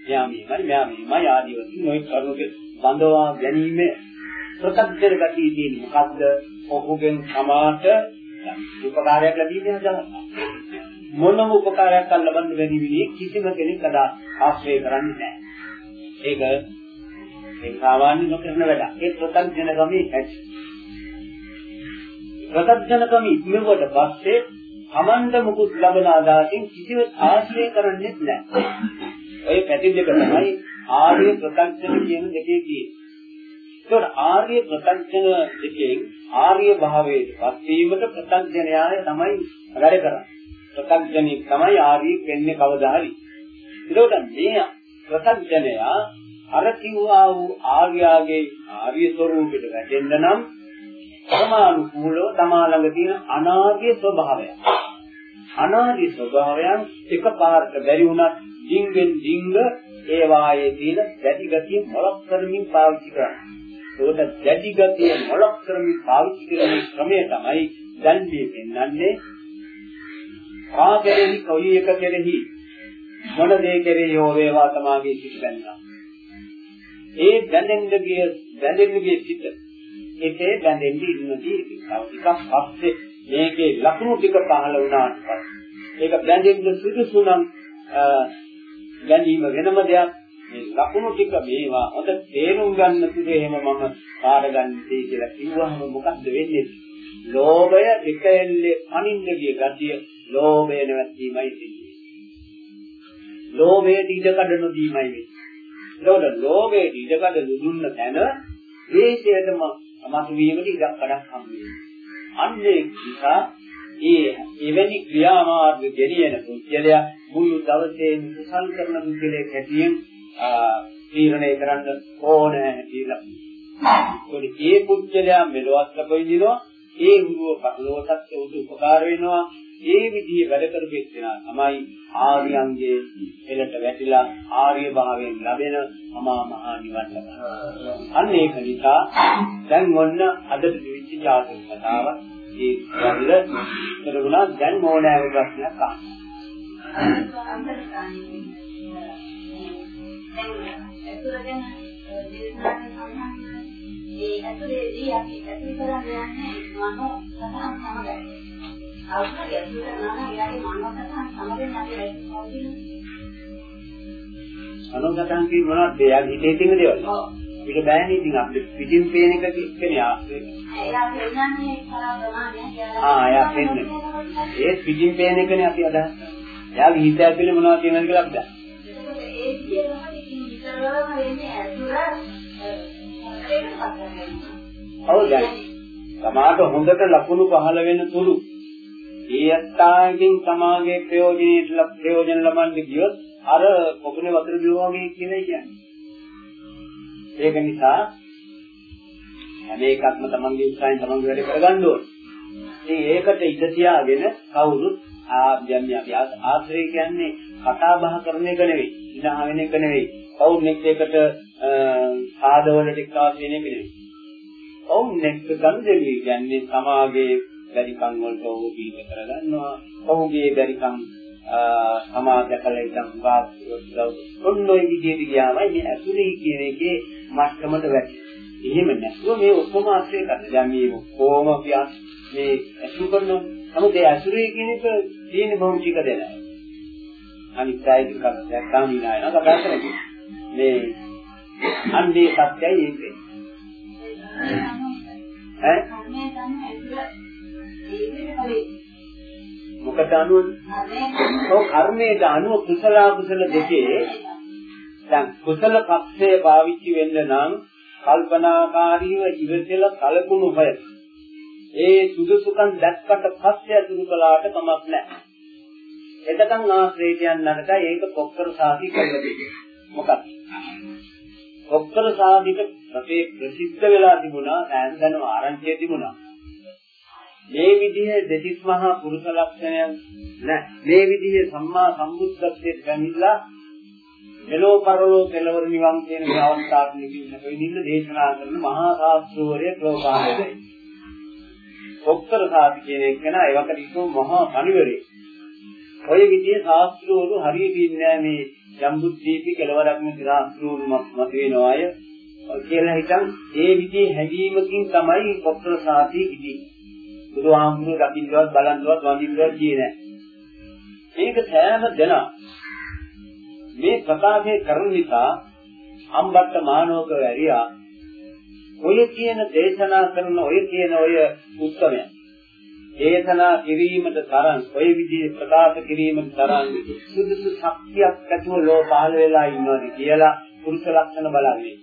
මෙයා මේමයි මෙයා මේමයි ආදී වශයෙන් නොයෙක් කරුණක බඳවා ගැනීම ප්‍රත්‍යක්ෂ ගතිය තියෙන මොකද්ද ඔහුගෙන් සමාට උපකාරයක් ලැබීමේ හදලා මොනම උපකාරයක් ලබන්න බැරි විදිහේ කිසිම කෙනෙක් අදා ආශ්‍රය කරන්නේ නැහැ. ඒක ඒ සාමාන්‍ය නොකරන වැඩක්. ඒ ප්‍රත්‍යක්ෂණකමේ ඇති. ප්‍රත්‍යක්ෂණකම ඉක්මවට පස්සේ අමන්ත මුකුත් ලබන ආදාසින් කිසිම ආශ්‍රය කරන්නේ නැහැ. ඔය පැති දෙක තමයි ආර්ය ප්‍රත්‍යක්ෂණ කියන දෙකේ තියෙන්නේ. ඒකට ආර්ය ප්‍රත්‍යක්ෂණ දෙකෙන් ආර්ය භාවයේ පත්වීමට ප්‍රත්‍යක්ෂණයාය තමයි වැඩ කරන්නේ. ප්‍රත්‍යක්ෂණී තමයි ආර්ය වෙන්නේ කවදා හරි. ඒකට මේ ප්‍රත්‍යක්ෂණයා අර කිව්වා වූ ආර්යයාගේ ආර්ය ස්වરૂපයට වැටෙන්න නම් සමානුකූලව තමා ළඟ තියෙන අනාර්ය ස්වභාවය. අනාර්ය ස්වභාවයන් එකපාරට බැරි වුණත් ඩිංගෙන් ඩිංග ඒ වායේ තියෙන දැඩි ගතිය මොලක් කරමින් පාවිච්චි කරනවා. ඒක දැඩි ගතිය මොලක් කරමින් පාවිච්චි කරන ක්‍රමය තමයි දැන් මේ පෙන්වන්නේ. ආකරෙහි කොයි එක කෙරෙහි මොන දේ කෙරෙහි හෝ වේවා තමාගේ සිත් බැන්නා. ඒ බැඳෙන්න ගිය බැඳෙන්න ගිය සිත. ඒකේ බැඳෙන්න ඉන්නදී ටිකක් පස්සේ මේකේ ලකුණු ටික පහළ වුණාට පස්සේ ඒක බැඳෙන්න සුදුසු නම් ගැනීම වෙනම දෙයක්. මේ ලකුණු ටික මේවා හොඳ තේරුම් ගන්න තුරු එහෙම මම කාඩගන්නේ කියලා කිව්වහම මොකද්ද වෙන්නේ? ලෝභය එකෙල්ලේ අනින්න ගිය ගතිය ලෝභය නැවැත්ීමයි තියෙන්නේ ලෝභය දීඩ කඩන දීමයි වෙන්නේ. ඒකට ලෝභයේ ඉඩකඩ දුදුන්න තැන ද්වේෂයටම මතුවීමට ඉඩක් කඩක් හම් වෙනවා. අන්නේ නිසා ඒ එවැනි ක්‍රියාමාර්ග ගෙනියන පුද්ගලයා මුළු දවසේම කුසල් කරන පුද්ගලයෙක් හැටියෙන් තීරණය කරන්න ඕනේ කියලා. ඒ පුද්ගලයා මෙලොවත් ලැබෙනවා ඒ ගුරුව පරලෝකත් උදු උපකාර වෙනවා ඒ විදිහේ වැඩ කරපෙත් වෙනා තමයි ආර්යයන්ගේ එලට වැටිලා ආර්ය භාවයෙන් ලැබෙන අමා මහ නිවන් ලබනවා. අන්න ඒක නිසා දැන් ඔන්න අද දිවිච්ච ජාතක කතාව ඒ වල කරුණා දැන් ඕනෑම ප්‍රශ්නයක් අහන්න. ඒ ඇතුලේදී අපි ඇතුල් කරන්නේ මනෝ සතහන් සමගයි. කියන්නේ මොනවද? එයාගේ හිතේ තියෙන දේවල්. ඒක බෑනේ ඉතින් අපිට පිටින් පේන එක කියන්නේ ආශ්‍රය. ආ එයා පෙන්නේ. ඒ පිටින් පේන එකනේ අපි අදහස්. එයාගේ හිත ඇතුලේ මොනවද තියෙනවද කියලා අපි. එතකොට ඒ විදිහටම ඉතින් විතරම වෙන්නේ ඇතුළ ඔව් දැන් සමාජ හොඳට ලකුණු පහළ වෙන තුරු ඒ අත්තාගෙන් සමාගයේ ප්‍රයෝජනෙට ප්‍රයෝජන ලබන්න ගියොත් අර පොකුණේ වතුර බිව්වා වගේ කියලා කියන්නේ. ඒක නිසා හැම එකක්ම තමන්ගේ උත්සාහයෙන් තමන්ගේ වැඩ කරගන්න ඕනේ. ඉතින් ඒකට ඉඳ තියාගෙන කවුරුත් ආභ්‍යම්‍ය ආශ්‍රය කියන්නේ කතා බහ කරන එක නෙවෙයි. ඉඳහා වෙන එක නෙවෙයි. කවුරුත් එක්ක සාදවලට එක්කාස් වෙන එක නෙවෙයි. කවුරුත් එක්ක ගන්දෙවි කියන්නේ සමාගයේ බැරිකම් වලට ඔහු පිළිප කරගන්නවා. ඔහුගේ බැරිකම් සමාජකලේ සම්බාධ ඔන්න ඔය විදිහට ගියාමයි මේ ඇතුලේ කියන එකේ මට්ටමට වැටෙන්නේ. එහෙම නැතුව මේ ඔක්කොම ආශ්‍රය කරන. දැන් මේ කොහොම අපි මේ ඇසුරු කරනවා. නමුත් ඒ ඇසුරේ කියන එක තියෙන භෞතික දෙයක්. අනිත් අයගේ කතාවක් කාමිනායන කතා කරන්නේ. මේ අන්නේ සත්‍යයි ඒකේ. ඈ මොකට අනුව? ඔව් කර්මයට අනුව කුසල අකුසල දෙකේ දැන් කුසල පක්ෂය පාවිච්චි වෙන්න නම් කල්පනාකාරීව ඉවසලා කලකුණු හොය. ඒ සුදුසුකම් දැක්කට පස්සේ අතුරු කළාට කමක් නැහැ. එතකන් ආශ්‍රේත යන්නකට ඒක කොක්කර සාධි කරලා දෙන්නේ. මොකක්ද? කොක්කර සාධික අපේ ප්‍රසිද්ධ වෙලා තිබුණා ඈන්දන ආරංචිය තිබුණා. මේ විදිහේ දෙතිස් මහා පුරුෂ ලක්ෂණයන් නෑ. මේ විදිහේ සම්මා සම්බුද්ධත්වයට පැමිණලා මෙලෝ පරලෝ කෙලවර නිවන් කියන මේ අවස්ථාවට නිවින්න වෙනින්න දේශනා කරන මහා ශාස්ත්‍රෝරය ප්‍රෝපාදයි. ඔක්තර සාති කියන එක නා ඒවකට ඉස්සෝ මහා කණිවරේ. ඔය විදිහේ ශාස්ත්‍රෝරු හරියට ඉන්නේ මේ ජම්බුද්දීපි කෙලවරක් මේ ශාස්ත්‍රෝරු මත වෙනවාය. කියලා හිතන් ඒ විදිහේ හැඟීමකින් තමයි ඔක්තර සාති ඉදී. බුදුහාමුදුරුවෝ දකින්නවත් බලන්නවත් වඳින්නවත් කියේ නැහැ. මේක සෑම දෙනා මේ ප්‍රකාශය කරන නිසා අම්බට්ට මානවක වැරියා ඔය කියන දේශනා කරන ඔය කියන ඔය උත්තරය දේශනා කිරීමට තරම් ඔය විදිහේ ප්‍රකාශ කිරීමට තරම් සුදුසු ශක්තියක් ඇතුව ලෝ පහළ වෙලා ඉන්නවද කියලා පුරුෂ ලක්ෂණ බලන්නේ.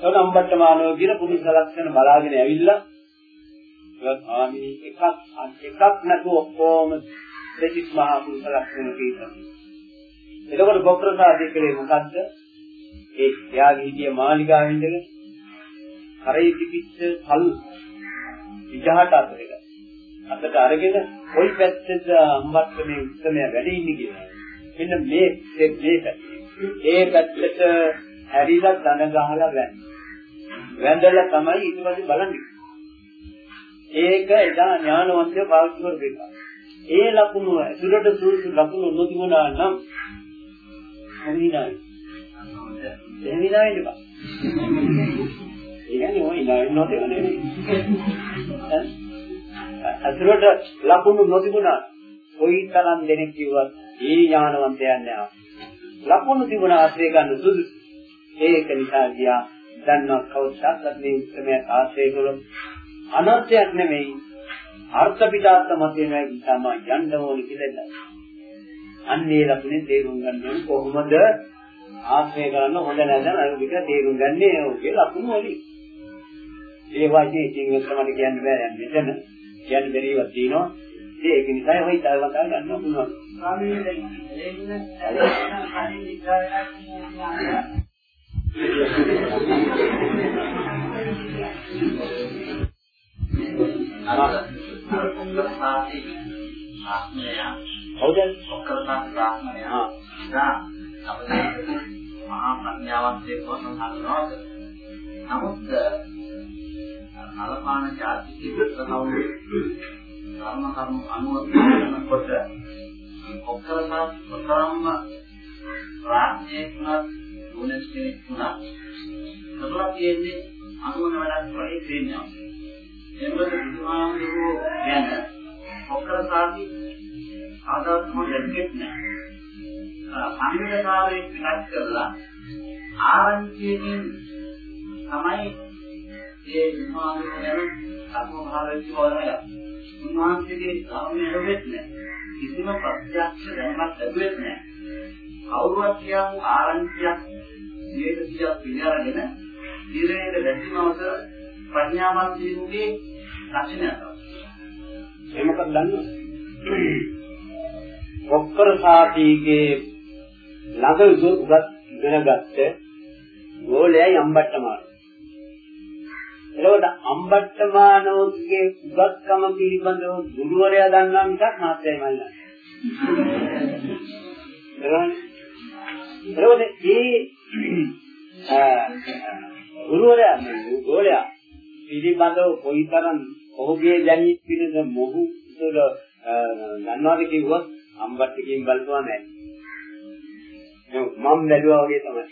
ඒකට අම්බට්ට මානව කියන පුරුෂ ලක්ෂණ බලාගෙන ඇවිල්ලා ස්වාමී එකක් එකක් නැතුව ඔක්කොම දෙතිස් මහා පුරුෂ ලක්ෂණ කියනවා. එතකොට බොක්‍රසාදී කලේ මොකද්ද? ඒ එයාගේ හිටිය මාලිගාවෙ ඉඳගෙන කරේ තිබිච්ච කල් විජහට අතරේක. අතට අරගෙන කොයි පැත්තද අම්බත් මේ උත්සමය වැඩි ඉන්නේ කියලා. මෙන්න මේ මේ ඒ පැත්තට හැරිලා දන ගහලා වැන්න. වැඳලා තමයි ඊට පස්සේ බලන්නේ. ඒක එදා ඥානවන්තය පාවිච්චි කරපේක. ඒ ලකුණු ඇතුළට සූසු ලකුණු නොතිබුණා නම් හරිනායි. එහිනායි නේද? ඒ කියන්නේ ඔය නෑ නොදේ නෙවෙයි. ඇතුළට ලකුණු නොතිබුණා කොයිතරම් දෙනෙක් කිව්වත් ඒ ඥානවන්තයන් නෑ. ලකුණු තිබුණා ආශ්‍රය ගන්න සුදුසු. ඒක නිසා ගියා දන්නවා කවදාවත් මේ උත්සමය ආශ්‍රය කළොත් අනර්ථයක් නෙමෙයි අර්ථ පිටාර්ථ මතයෙන් තමයි යන්න ඕනේ කියලා. අන්නේ ලකුණේ තේරුම් ගන්න ඕනේ කොහොමද ආශ්‍රය කරන්න හොඳ නැද නේද තේරුම් ගන්නේ ඔගේ ලකුණු වලින්. ඒ වගේ ඉතින් තමයි කියන්න බෑ යන්නේ මෙතන. කියන්න බැරිවක් තියෙනවා. ඒක නිසා ඔය තවතා ගන්න පුළුවන්. හවුද? ඔක්කරසාති ප්‍රාඥය. හා. නා අපේ මහා ප්‍රඥාවන්ත එක්කම හඳුනනවාද? නමුත් අලපාන ජාති කිව්වම කර්ම කර්ම අනුව කරනකොට ඔක්කරසාති ප්‍රථම ප්‍රාඥයෙක්ුණත් ගුණස් කෙනෙක්ුණත් සබලා තියෙන්නේ අනුවන වැඩක් වගේ තේනවා. එම්බද බුදුහාමුදුරුවෝ ගැන ඔක්කරසාති ආදාත්ම දෙයක් නෑ. අනිවාර්යයෙන් වෙනස් කරලා ආරංචියකින් තමයි ඒ විමානවල සම්මහාරච්චි වලය. උන්වහන්සේගේ ධර්මය ලැබෙත් නැහැ. කිසිම ප්‍රත්‍යක්ෂ දැනුමක් ලැබෙත් නැහැ. කවුරුවත් කියමු ආරංචියක් මේක කියලා පිළිඅරගෙන දිරේට වැටීම අවසර ප්‍රඥාවත් වීමේ ලක්ෂණයක් ඒ මොකක්ද දන්නවද? ඔක්කර සාතිගේ ළඟ උගත් ඉගෙනගත්ත ගෝලයයි අම්බට්ටමාන. එතකොට අම්බට්ටමානෝගේ උගත්කම පිළිබඳව ගුරුවරයා දන්නා මිසක් මාත්‍යයි මල්ලා. එතකොට ඒ ගුරුවරයා ගෝලයා පිළිබඳව කොයිතරම් ඔහුගේ දැනීම පිළිද මොහු තුළ දන්නවද කිව්වොත් අම්බට්ටකින් බලපුවා නෑ. මම බැලුවා වගේ තමයි.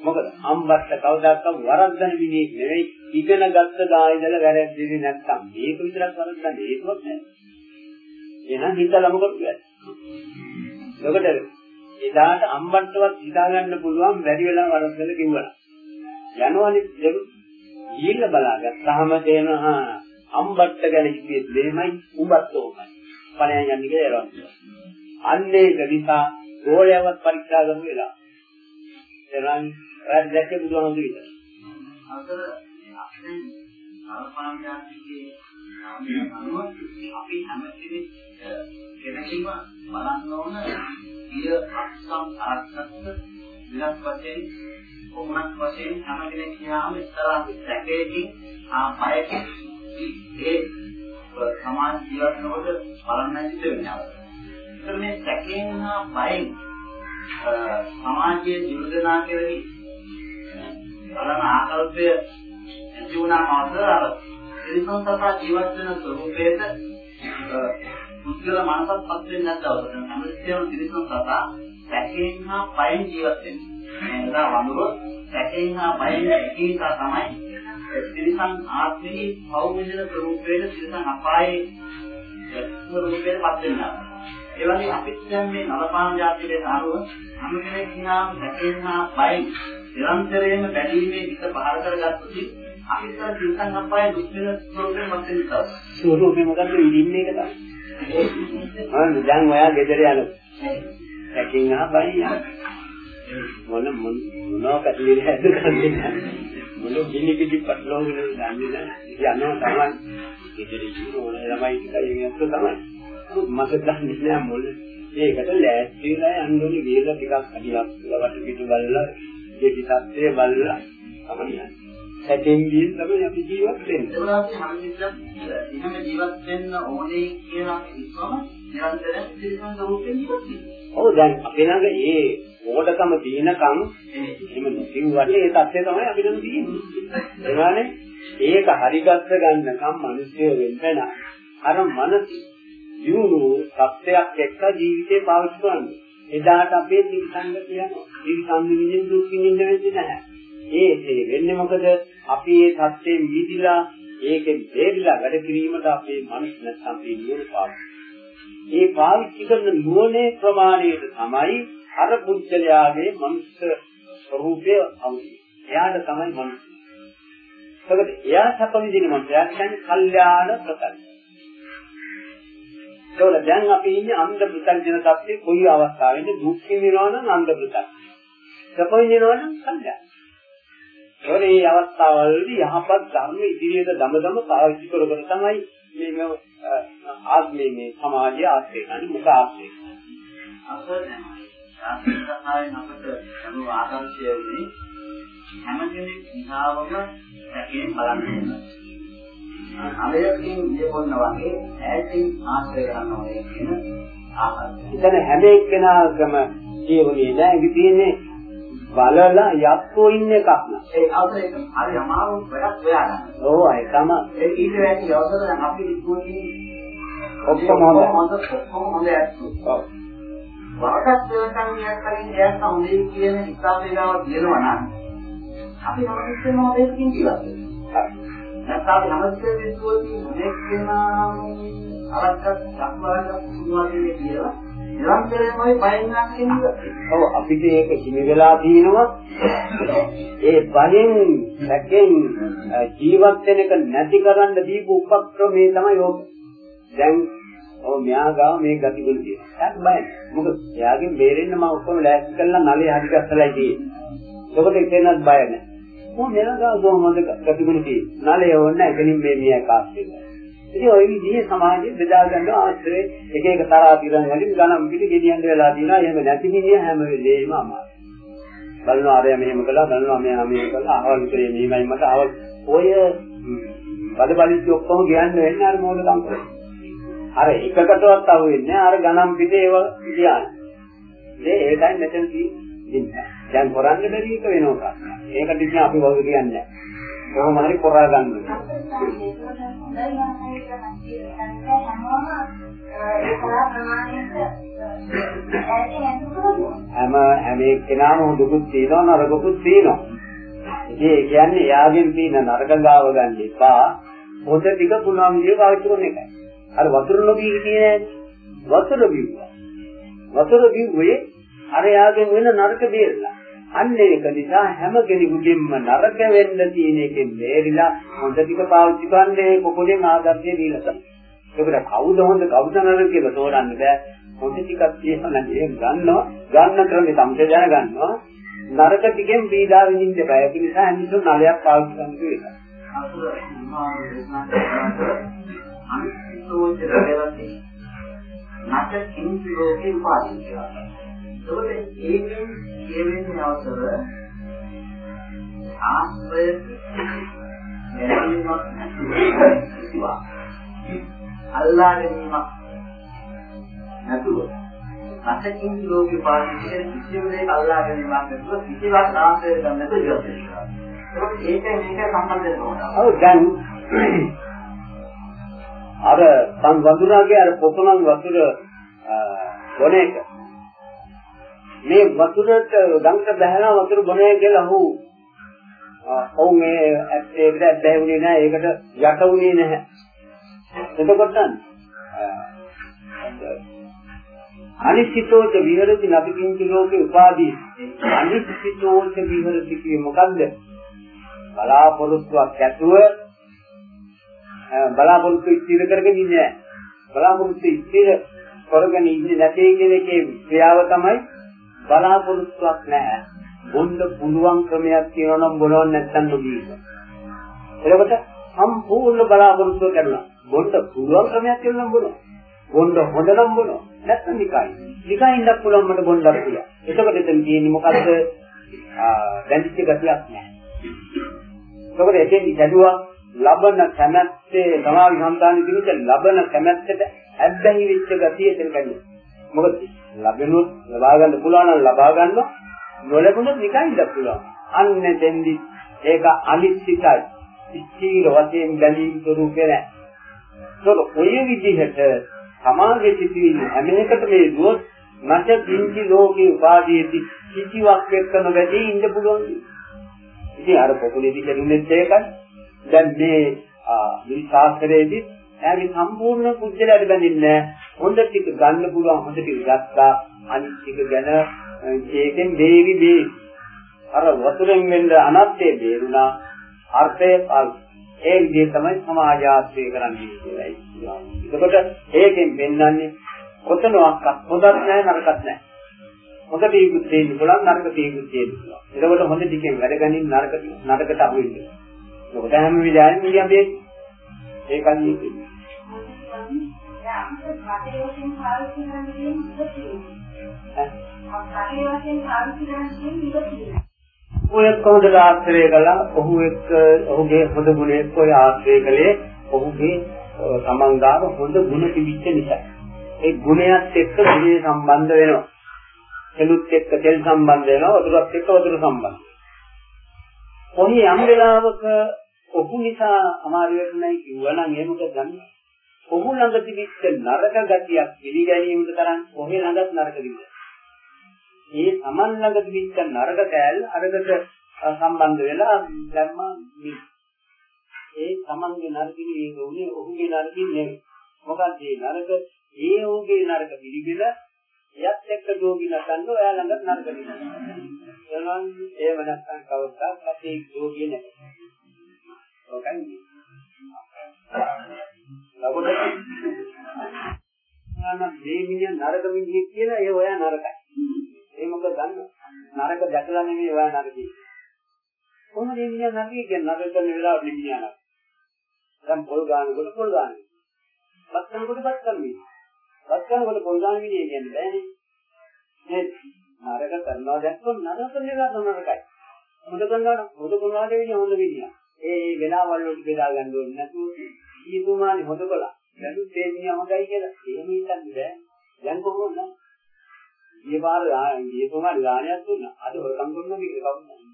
මොකද අම්බට්ට කවදාකවත් වරද්දන මිනිහෙක් නෙවෙයි ඉගෙන ගත්ත ගායදල වැරද්දෙන්නේ නැත්තම් මේක විතරක් වරද්දන්නේ ඒකවත් නෑ. එහෙනම් හිතලා මොකද කියන්නේ? එතකොට එදාට අම්බට්ටවත් හිතා ගන්න පුළුවන් වැඩි වෙලා වරද්දල කිව්වනම්. යනවනේ දෙවි ගිහිල්ලා බලාගත්තාම තේනවා අම්බට්ට ගැන හිතුවේ දෙමයි උඹත් ඕමයි. පණයන් යන්නේ කියලා එනවා. අන්න ඒක නිසා ගෝලයවත් පරීක්ෂා කරමු වෙලා. එනම් රාජ දැක්කේ බුදුහාමුදුරු විතර. අතර අපේ අරපාණ්‍යාතිගේ අනුව අපි හැමතිස්සෙම කෙනෙක්ම බලන්න ඕන ඊය අත්සම් අර්ථත් විලක් වශයෙන් කොමනක් වශයෙන් හැම කෙනෙක් කියාම ඉස්සරහ සැකේකින් ආ බයකින් ඒ සමාජ ජීවත් වෙනකොට බලන්න සිද්ධ වෙනවා. ඒතර මේ සැකයෙන් හා බයෙන් සමාජයේ ජීවිතනා කෙරෙහි බලන ආකල්පය ඇති වුණාම අතර ඉරිසන් සතා ජීවත් වෙන ස්වરૂපයේද පුද්ගල මනසක්පත් වෙන්නේ නැද්ද අවසන් හැමතිස්සෙම ඉරිසන් සතා සැකයෙන් හා බයෙන් ජීවත් මේ නිසා වඳුර සැකයෙන් හා බයෙන් ඇති නිසා තමයි ත්‍රිසං ආත්මයේ භෞමික ස්වરૂපයේ ත්‍රිසං අපායේ ස්වરૂපයේ පත් වෙනවා. ඒ වගේ අපිත් දැන් මේ නවපාන ජාතියේ ආරව හැම කෙනෙක් නම් සැකයෙන් හා බයෙන් නිරන්තරයෙන්ම බැඳීමේ පිට පහර කරගත්තොත් අපිට ත්‍රිසං අපායේ දුක් වෙන ස්වરૂපයේ පත් වෙනවා. ස්වરૂපේ මොකද ඉන්නේ ඒක තමයි. අනේ දැන් ඔයා ගෙදර යනවා. සැකයෙන් හා බයෙන් යනවා. මොන මොන මොනවා කටලිර හැද කන්නේ මොන ගිනි පිටි පටලෝගෙන දන්නේ නැහැ. යනවා තමයි. ඉතින් ඕන ළමයි ටිකයි මේක තමයි. මට දන්නේ නැහැ මොළ. ඒකට ලෑස්තිලා යන්න ඕනේ. වේල ටිකක් අඩියක් වට පිටු බලලා දෙවි තත්ත්වය බලලා. තමයි හැදෙන් ගිහින් තමයි අපි ජීවත් වෙන්නේ. ඒවලා අපි හැමදෙස්සම ඉහම ජීවත් වෙන්න ඕනේ කියලා කිව්වම නිරන්තරයෙන් තිරිසන් ස්වરૂපයෙන් ජීවත් වෙනවා ඔව් දැන් අපේ ළඟ ඒ ඕඩකම තියෙනකම් එහෙම නිසිව්වට ඒ தත්ත්වය තමයි අපිට තියෙන්නේ. ඒවානේ ඒක හරිගස්ස ගන්නකම් මිනිස්සු වෙන්න අර මනස දියුණු සත්‍යයක් එක්ක ජීවිතේ පාවිච්චි කරන්න. එදාට අපේ දිවිසංග කියනවා. දිවිසංග විදිහින් දුක් විඳින්න වෙන්නේ නැහැ. ඒ ඒ වෙන්නේ මොකද? අපි මේ සත්‍යයෙන් මිදිලා ඒකෙන් බේරිලා වැඩ කිරීමට අපේ මනස නැත්නම් මේ නුවණ පාවිච්චි. ඒ පාවිච්චි කරන නුවණේ ප්‍රමාණයට තමයි අර පුද්ගලයාගේ මනුෂ්‍ය ස්වરૂපය අවදි. එයාට තමයි මනුෂ්‍ය. ඒකද එයා සැප විඳින මනුෂ්‍යයා කියන්නේ කල්යාණ ප්‍රකල්ප. ඒවල දැන් අපි ඉන්නේ අන්ධ පුතල්ජන තත්ත්වයේ කොයි අවස්ථාවෙන්ද දුක් විඳිනවා නම් අන්ධ පුතල්. සැප විඳිනවා නම් කල්යාණ. ඒවල මේ අවස්ථාවවලදී යහපත් ධර්ම ඉදිරියට දමදම පාවිච්චි කරගෙන තමයි මේ ආත්මේ මේ සමාජය ආශ්‍රය කරන්නේ මුඛ ආශ්‍රය. අසරණයි. සාස්ත්‍රායෙන් අපට අනු ආදර්ශය වුණේ හැම කෙනෙක් දිහාවම සැකයෙන් බලන්න ඕන. අලයකින් ඉඳපොන්න වගේ ඈතින් ආශ්‍රය කරන්න ඕනේ කියන ආකාරය. ඉතින් හැම එක්කෙනාගම කියවුනේ නෑ ඉති තියෙන්නේ බලලා යක්කෝ ඉන්න එකක් නෑ. ඒ අවසර එක හරි අමාරු වැඩක් හොයාගන්න. ඕ ඒ තමයි. ඒ ඊට වැඩි අවසර දැන් අපි ඉස්කෝලේ ඔක්කොම හොඳ. ඔක්කොම හොඳ ඇත්තෝ. ඔව්. වරකට දෙවන්නියක් කලින් එයාට හොඳයි කියන හිතාව වේලාව කියනවා නම් අපි හැමතිස්සෙම හොඳකින් ජීවත් වෙනවා. නැත්නම් අපි හැමතිස්සෙම විශ්වෝති මොනෙක් වෙනා අවස්ථක් සම්බන්ධ සුවාදී කියලා නිරන්තරයෙන්ම බයෙන් ගන්න ඔව් අපිට ඒක හිමි වෙලා තියෙනවා. ඒ බලෙන් නැකෙන් ජීවත් වෙන එක නැති කරන්න දීපු උපක්‍රමේ තමයි ඕක. දැන් ඔව් මෙයා ගාව මේ ගතිගුණ තියෙනවා. ඒක බයයි. මොකද එයාගෙන් බේරෙන්න මම ඔක්කොම ලෑස්ති කරලා නලේ හරි ගස්සලා තියෙන්නේ. ඒකට එතනත් බය නැහැ. මොන නෙලගා කොහොමද කටුකුණු තියෙන්නේ නලය ඕනේ එතනින් මේ මිය කාස්සේ ඉතින් ওই විදිහේ සමාජයේ බෙදා ගන්න ආශ්‍රය එක එක තරහා පිරන් වලින් ගණන් පිට ගෙනියන්න වෙලා තියෙනවා එහෙම නැති මිනිහ හැම වෙලේම අමාරුයි බලනවා අරයා මෙහෙම කළා බලනවා මෙයා මෙහෙම කළා අහවල් විතරේ මෙහෙමයි මට අහවල් ඔය බඩ බලිච්ච ඔක්කොම කියන්න වෙන්නේ අර මොකටද කරන්නේ අර එකකටවත් අහු වෙන්නේ අර ගණන් පිට ඒව කියන්නේ ඒ ඒකයි මෙතන තියෙන්නේ දැන් කරන්න බැරි එක වෙනවා ඒකට ඉතින් අපි වගේ කියන්නේ නැහැ කොහොම හරි කරා ගන්න හැම හැම එක්කෙනාම හොඳකුත් තියෙනවා නරකකුත් තියෙනවා. ඒ කියන්නේ යාගෙන් තියෙන නරක ගාව ගන්න එපා. හොඳ ටික පුළුවන් විදිහට පාවිච්චි කරන එකයි. අර වතුර නොබී කියන්නේ වතුර බිව්වා. වතුර බිව්වේ අර යාගෙන් වෙන නරක දෙයලා. අන්න ඒක නිසා හැම කෙනෙකුගෙන්ම නරක වෙන්න තියෙන එකෙන් බේරිලා හොඳ ටික පාවිච්චි කරන්නේ කොකොලෙන් ආදර්ශය දීලා තමයි. ඒකට කවුද හොඳ කවුද නරක කියලා තෝරන්න බෑ. හොඳ ටිකක් තියෙනවා නම් ඒක ගන්නවා. ගන්න ක්‍රමේ තමයි දැනගන්නවා. නරක ටිකෙන් පීඩා විඳින්න බෑ. ඒ නිසා අනිත් නලයක් පාවිච්චි කරන්න කියලා. අනිත්‍යෝච රැවති නැත කිංචි ලෝකේ උපාදී කියලා. ඒකත් ඒකෙන් කියවෙන්නේ අවසර ආශ්‍රය ගැනීමක් නැතුව අල්ලා ගැනීමක් නැතුව නැතකින් ලෝකේ පාදිතේ කිසිම දෙයක අල්ලා ගැනීමක් නැතුව කිසිවක් ආශ්‍රය ගන්න නැතුව ඉවත් වෙනවා. ඒක මේක සම්බන්ධ වෙනවා. ඔව් දැන් අර සං වඳුරාගේ අර පොතනම් වතුර බොන එක. මේ වතුරට ගඟට බහැලා වතුර බොනේ කියලා හු ඔව් මේ ඒකට ඇබ්බැහුනේ නැහැ. ඒකට යට වුණේ නැහැ. එතකොට අනිශ්චිතෝච විහෙරති නබිකින්ච ලෝකේ උපාදී. අනිශ්චිතෝච විහෙරති කියේ මොකද්ද? බලාපොරොත්තුවක් ඇතුව බලාපොරොත්තු ඉස්තිර කරගෙන ඉන්නේ බලාපොරොත්තු ඉස්තිර කරගෙන ඉන්නේ නැtei කියන එකේ ක්‍රියාව තමයි බලාපොරොත්තුවක් නැහැ. බොන්න පුළුවන් ක්‍රමයක් තියෙනවා නම් බොනව නැත්නම් නොදී. එතකොට සම්පූර්ණ බලාපොරොත්තුව කැඩුණා බොන්න පුළුවන් ක්‍රමයක් තියෙනවා නම් බොනවා. බොන්න හොඳ නම් බොනවා. නැත්නම් නිකයි. නිකයි ඉන්න පුළුවන් මට බොන්නත් කියලා එතකොට එතන තියෙන්නේ මොකද්ද? දැනිච්ච ගතියක් නැහැ. එතකොට එතෙන් දැඩුවා ලබන කැමැත්තේ සමාවි සම්දාන දිනක ලබන කැමැත්තට ඇබ්බැහි වෙච්ච ගතිය එතන කන්නේ මොකද ලැබෙනොත් ලබා ගන්න පුළුවන් නම් ලබා ගන්නවා. නොලැබුණොත් නිකන් ඉඳ පුළුවන්. අන්න දෙන්දි ඒක අනිශ්චිතයි. ස්ථීර වශයෙන් බැලීම් ස්වરૂපේ නැහැ ඒක ඔය විදිහට සමාජයේ සිටින හැම එකකට මේ දුවත් නැත කිංචි ලෝකේ උපාදීති කිසිවක් එක්ක නොවැදී ඉන්න පුළුවන්. ඉතින් අර පොකුලේදී කියුනේ ඒකයි දැන් මේ මේ ශාස්ත්‍රයේදී එයාගේ සම්පූර්ණ කුජලයට බැඳින්නේ හොඳ ටික ගන්න පුළුවන් හොඳ ටික ගත්තා අනිත් ටික ගැන ඒකෙන් දේවි දේ අර වතුරෙන් වෙන්න අනත්තේ බේරුණා අර්ථය ඒ විදිහ තමයි සමාජාශ්‍රය කරන්නේ කියලායි කියනවා. එතකොට ඒකෙන් පෙන්වන්නේ කොතනවත් හොඳක් නැහැ නරකක් නැහැ. හොඳ ටිකුත් තියෙන්න පුළුවන් නරක ටිකුත් තියෙන්න පුළුවන්. එතකොට හොඳ ටිකෙන් වැඩ ගනින් නරක නරකට අහු වෙන්නේ. ඒකට හැම වෙලාවෙම මිලියම් දෙන්නේ. ඒකයි කියන්නේ. අපිට රටේ වශයෙන් පාවිච්චි කරන්න තියෙන ඉඳී රටේ වශයෙන් පාවිච්චි කරන්න තියෙන ඉඳී ඔය කොහොමද ආශ්‍රය කළා ඔහු එක්ක ඔහුගේ හොඳ ගුණ එක්ක ඔය ආශ්‍රය කළේ ඔහුගේ සමංගාව හොඳ ගුණ තිබිච්ච නිසා ඒ ගුණයත් එක්ක ගුණේ සම්බන්ධ වෙනවා තෙලුත් එක්ක තෙල් සම්බන්ධ වෙනවා වතුරත් එක්ක වතුර සම්බන්ධ කොහේ යම් වෙලාවක ඔහු නිසා අමාරු වෙන්නේ කිව්වනම් එහෙම කරගන්න ඔහු ළඟ තිබිච්ච නරක ගතියක් පිළිගැනීමට තරම් ඔහේ ළඟත් නරක තිබුණා. ඒ Taman ළඟ තිබිච්ච නරක කෑල් අරකට සම්බන්ධ වෙලා දැම්මා ඒ Tamanගේ නරකිනේ ඒක උනේ ඔහුගේ නරකින් නෙවෙයි. මොකද මේ නරක ඒ ඔහුගේ නරක පිළිබිල එයත් එක්ක දෝගි නැතන්න ඔයා ළඟත් නරක තියෙනවා. එනනම් ඒව නැත්තම් කවදාවත් අපේ දෝගි නැහැ. ඔකයි. ලබන නම් මේ මිනිහ නරක මිනිහෙක් කියලා ඒ ඔයා නරකයි. ඒ මොකද දන්නව? නරක දැකලා නෙමෙයි ඔයා නරකයි. කොහොමද මේ මිනිහා නැගී කියන්නේ නතර කරන වෙලාවට මිනිහා නෑ. දැන් පොල් ගන්නකොට පොල් ගන්න. බත් කනකොට බත් කන්නේ. බත් කනකොට පොල් ගන්න මිනිහ කියන්නේ බෑනේ. මේ නරක කරනවා දැක්කොත් නරක කරන එක නරකයි. හොඳ කරනවා හොඳ කරනවා කියන්නේ හොඳ මිනිහා. ඒ වෙලාවල් වලට බෙදා ගන්න ඕනේ නැතුව ඊතුමානේ හොඳ කළා. දැන් මේ මිනිහා හොඳයි කියලා එහෙම හිතන්නේ බෑ. දැන් කොහොමද? ඊයේ පාර ඊයේ කොහමද ගානයක් දුන්නා. අද හොරකම් කරනවා කියලා කවුරුත්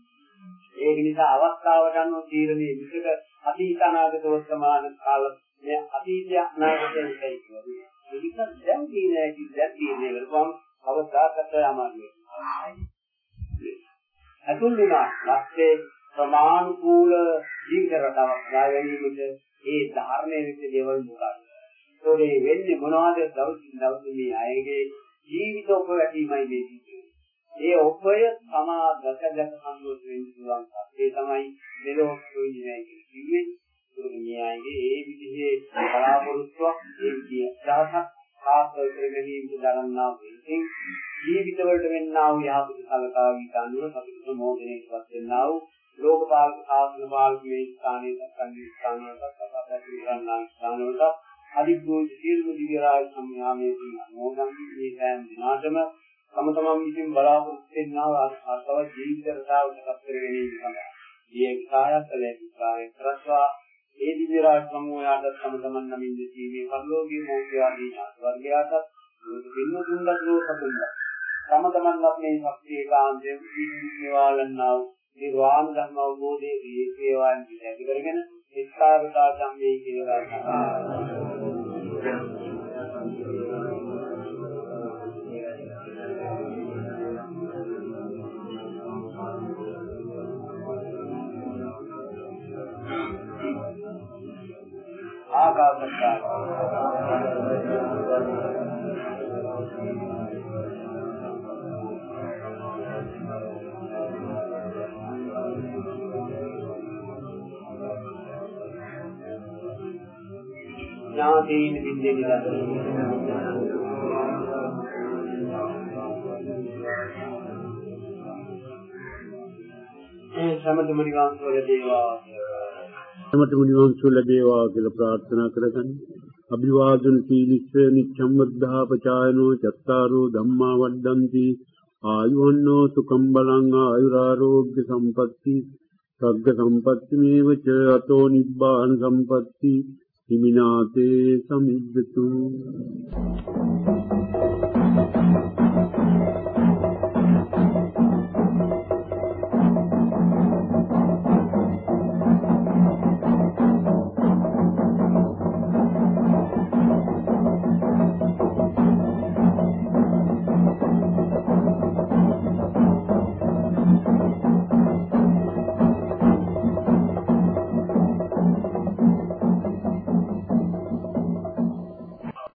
ඒක නිසා අවස්ථාවට අනුව තීරණය විසක අතීත අනාගත වර්තමාන කාල මේ අතීතය අනාගතය කියන්නේ. ඒක දැන් කියන්නේ දැන් කියන්නේ වෙලකම් අවස්ථාවකට යමාන්නේ. අතුල් වුණා නැත්තේ ප්‍රමාණිකූල ජීවිත රටාවක් ගාවැනීමට ඒ ධාරණය වෙච්ච දේවල් මොකක්ද? ඒකේ වෙන්නේ මොනවද දවසින් දවස මේ අයගේ ජීවිත උපවැටීමයි මේ සිද්ධ ඒ ඔබය තමා දක දක සම්මුත වෙන්න පුළුවන්. ඒ තමයි මෙලොව ප්‍රයෝජනයි කියන්නේ. දුර්ඥයාගේ ඒ විදිහේ බලාපොරොත්තුවක් ඒ විදිහේ අදහසක් ආසව කරගැනීමට දරන්නා වූ ජීවිත වලට වෙන්නා වූ යහපත සලකා වී ගන්නව සතුට මොහොතේවත් වෙන්නා වූ ලෝකපාලක ආත්ම පාලකයේ ස්ථානයේ සම්බන්ධ ස්ථානවලට සකස් කරගන්නා ස්ථානවලට අධිග්‍රෝධ සියලු දිව්‍ය රාජ සම්මානයේ නෝදන් මේ සෑම දිනාටම තම තමන් විසින් බලාපොරොත්තු වෙනා අර්ථව ජීවිත රටාවට පත් කර ගැනීම සඳහා මේ කායතලයේ කාය කරස්වා. ඒ දිව්‍ය රාජ සමූහයාට තම තමන් නමින් දෙීමේ පරිලෝකීය මෞඛ්‍යාදී වර්ගයාට දෙන්න දුන්නත් ලෝකතුන්ද තම තමන්වත් මේ ශක්තිය කාන්තේ විවාලන්නා නිර්වාණ ධර්ම අවබෝධයේ දීසේවාන් පිළිගැද කරගෙන එක්කාරතා සම්මේ කියලා ඥාතීන් විද්‍යෙ ඒ සමතුම නිවන් සුව ලැබේවා සමතුම නිවන් සුව ලැබේවා කියලා ප්‍රාර්ථනා කරගන්න. අභිවාදන සීලිස්ස නිච්ඡම් වද්ධා පචායනෝ චත්තාරෝ ධම්මා වඩ්ඩಂತಿ ආයුවන්නෝ සුඛම් බලං ආයුරාෝග්‍ය සම්පatti සග්ග සම්පatti මේවච අතෝ නිබ්බාන සම්පatti හිමිනාතේ සමිද්දතු Thank you.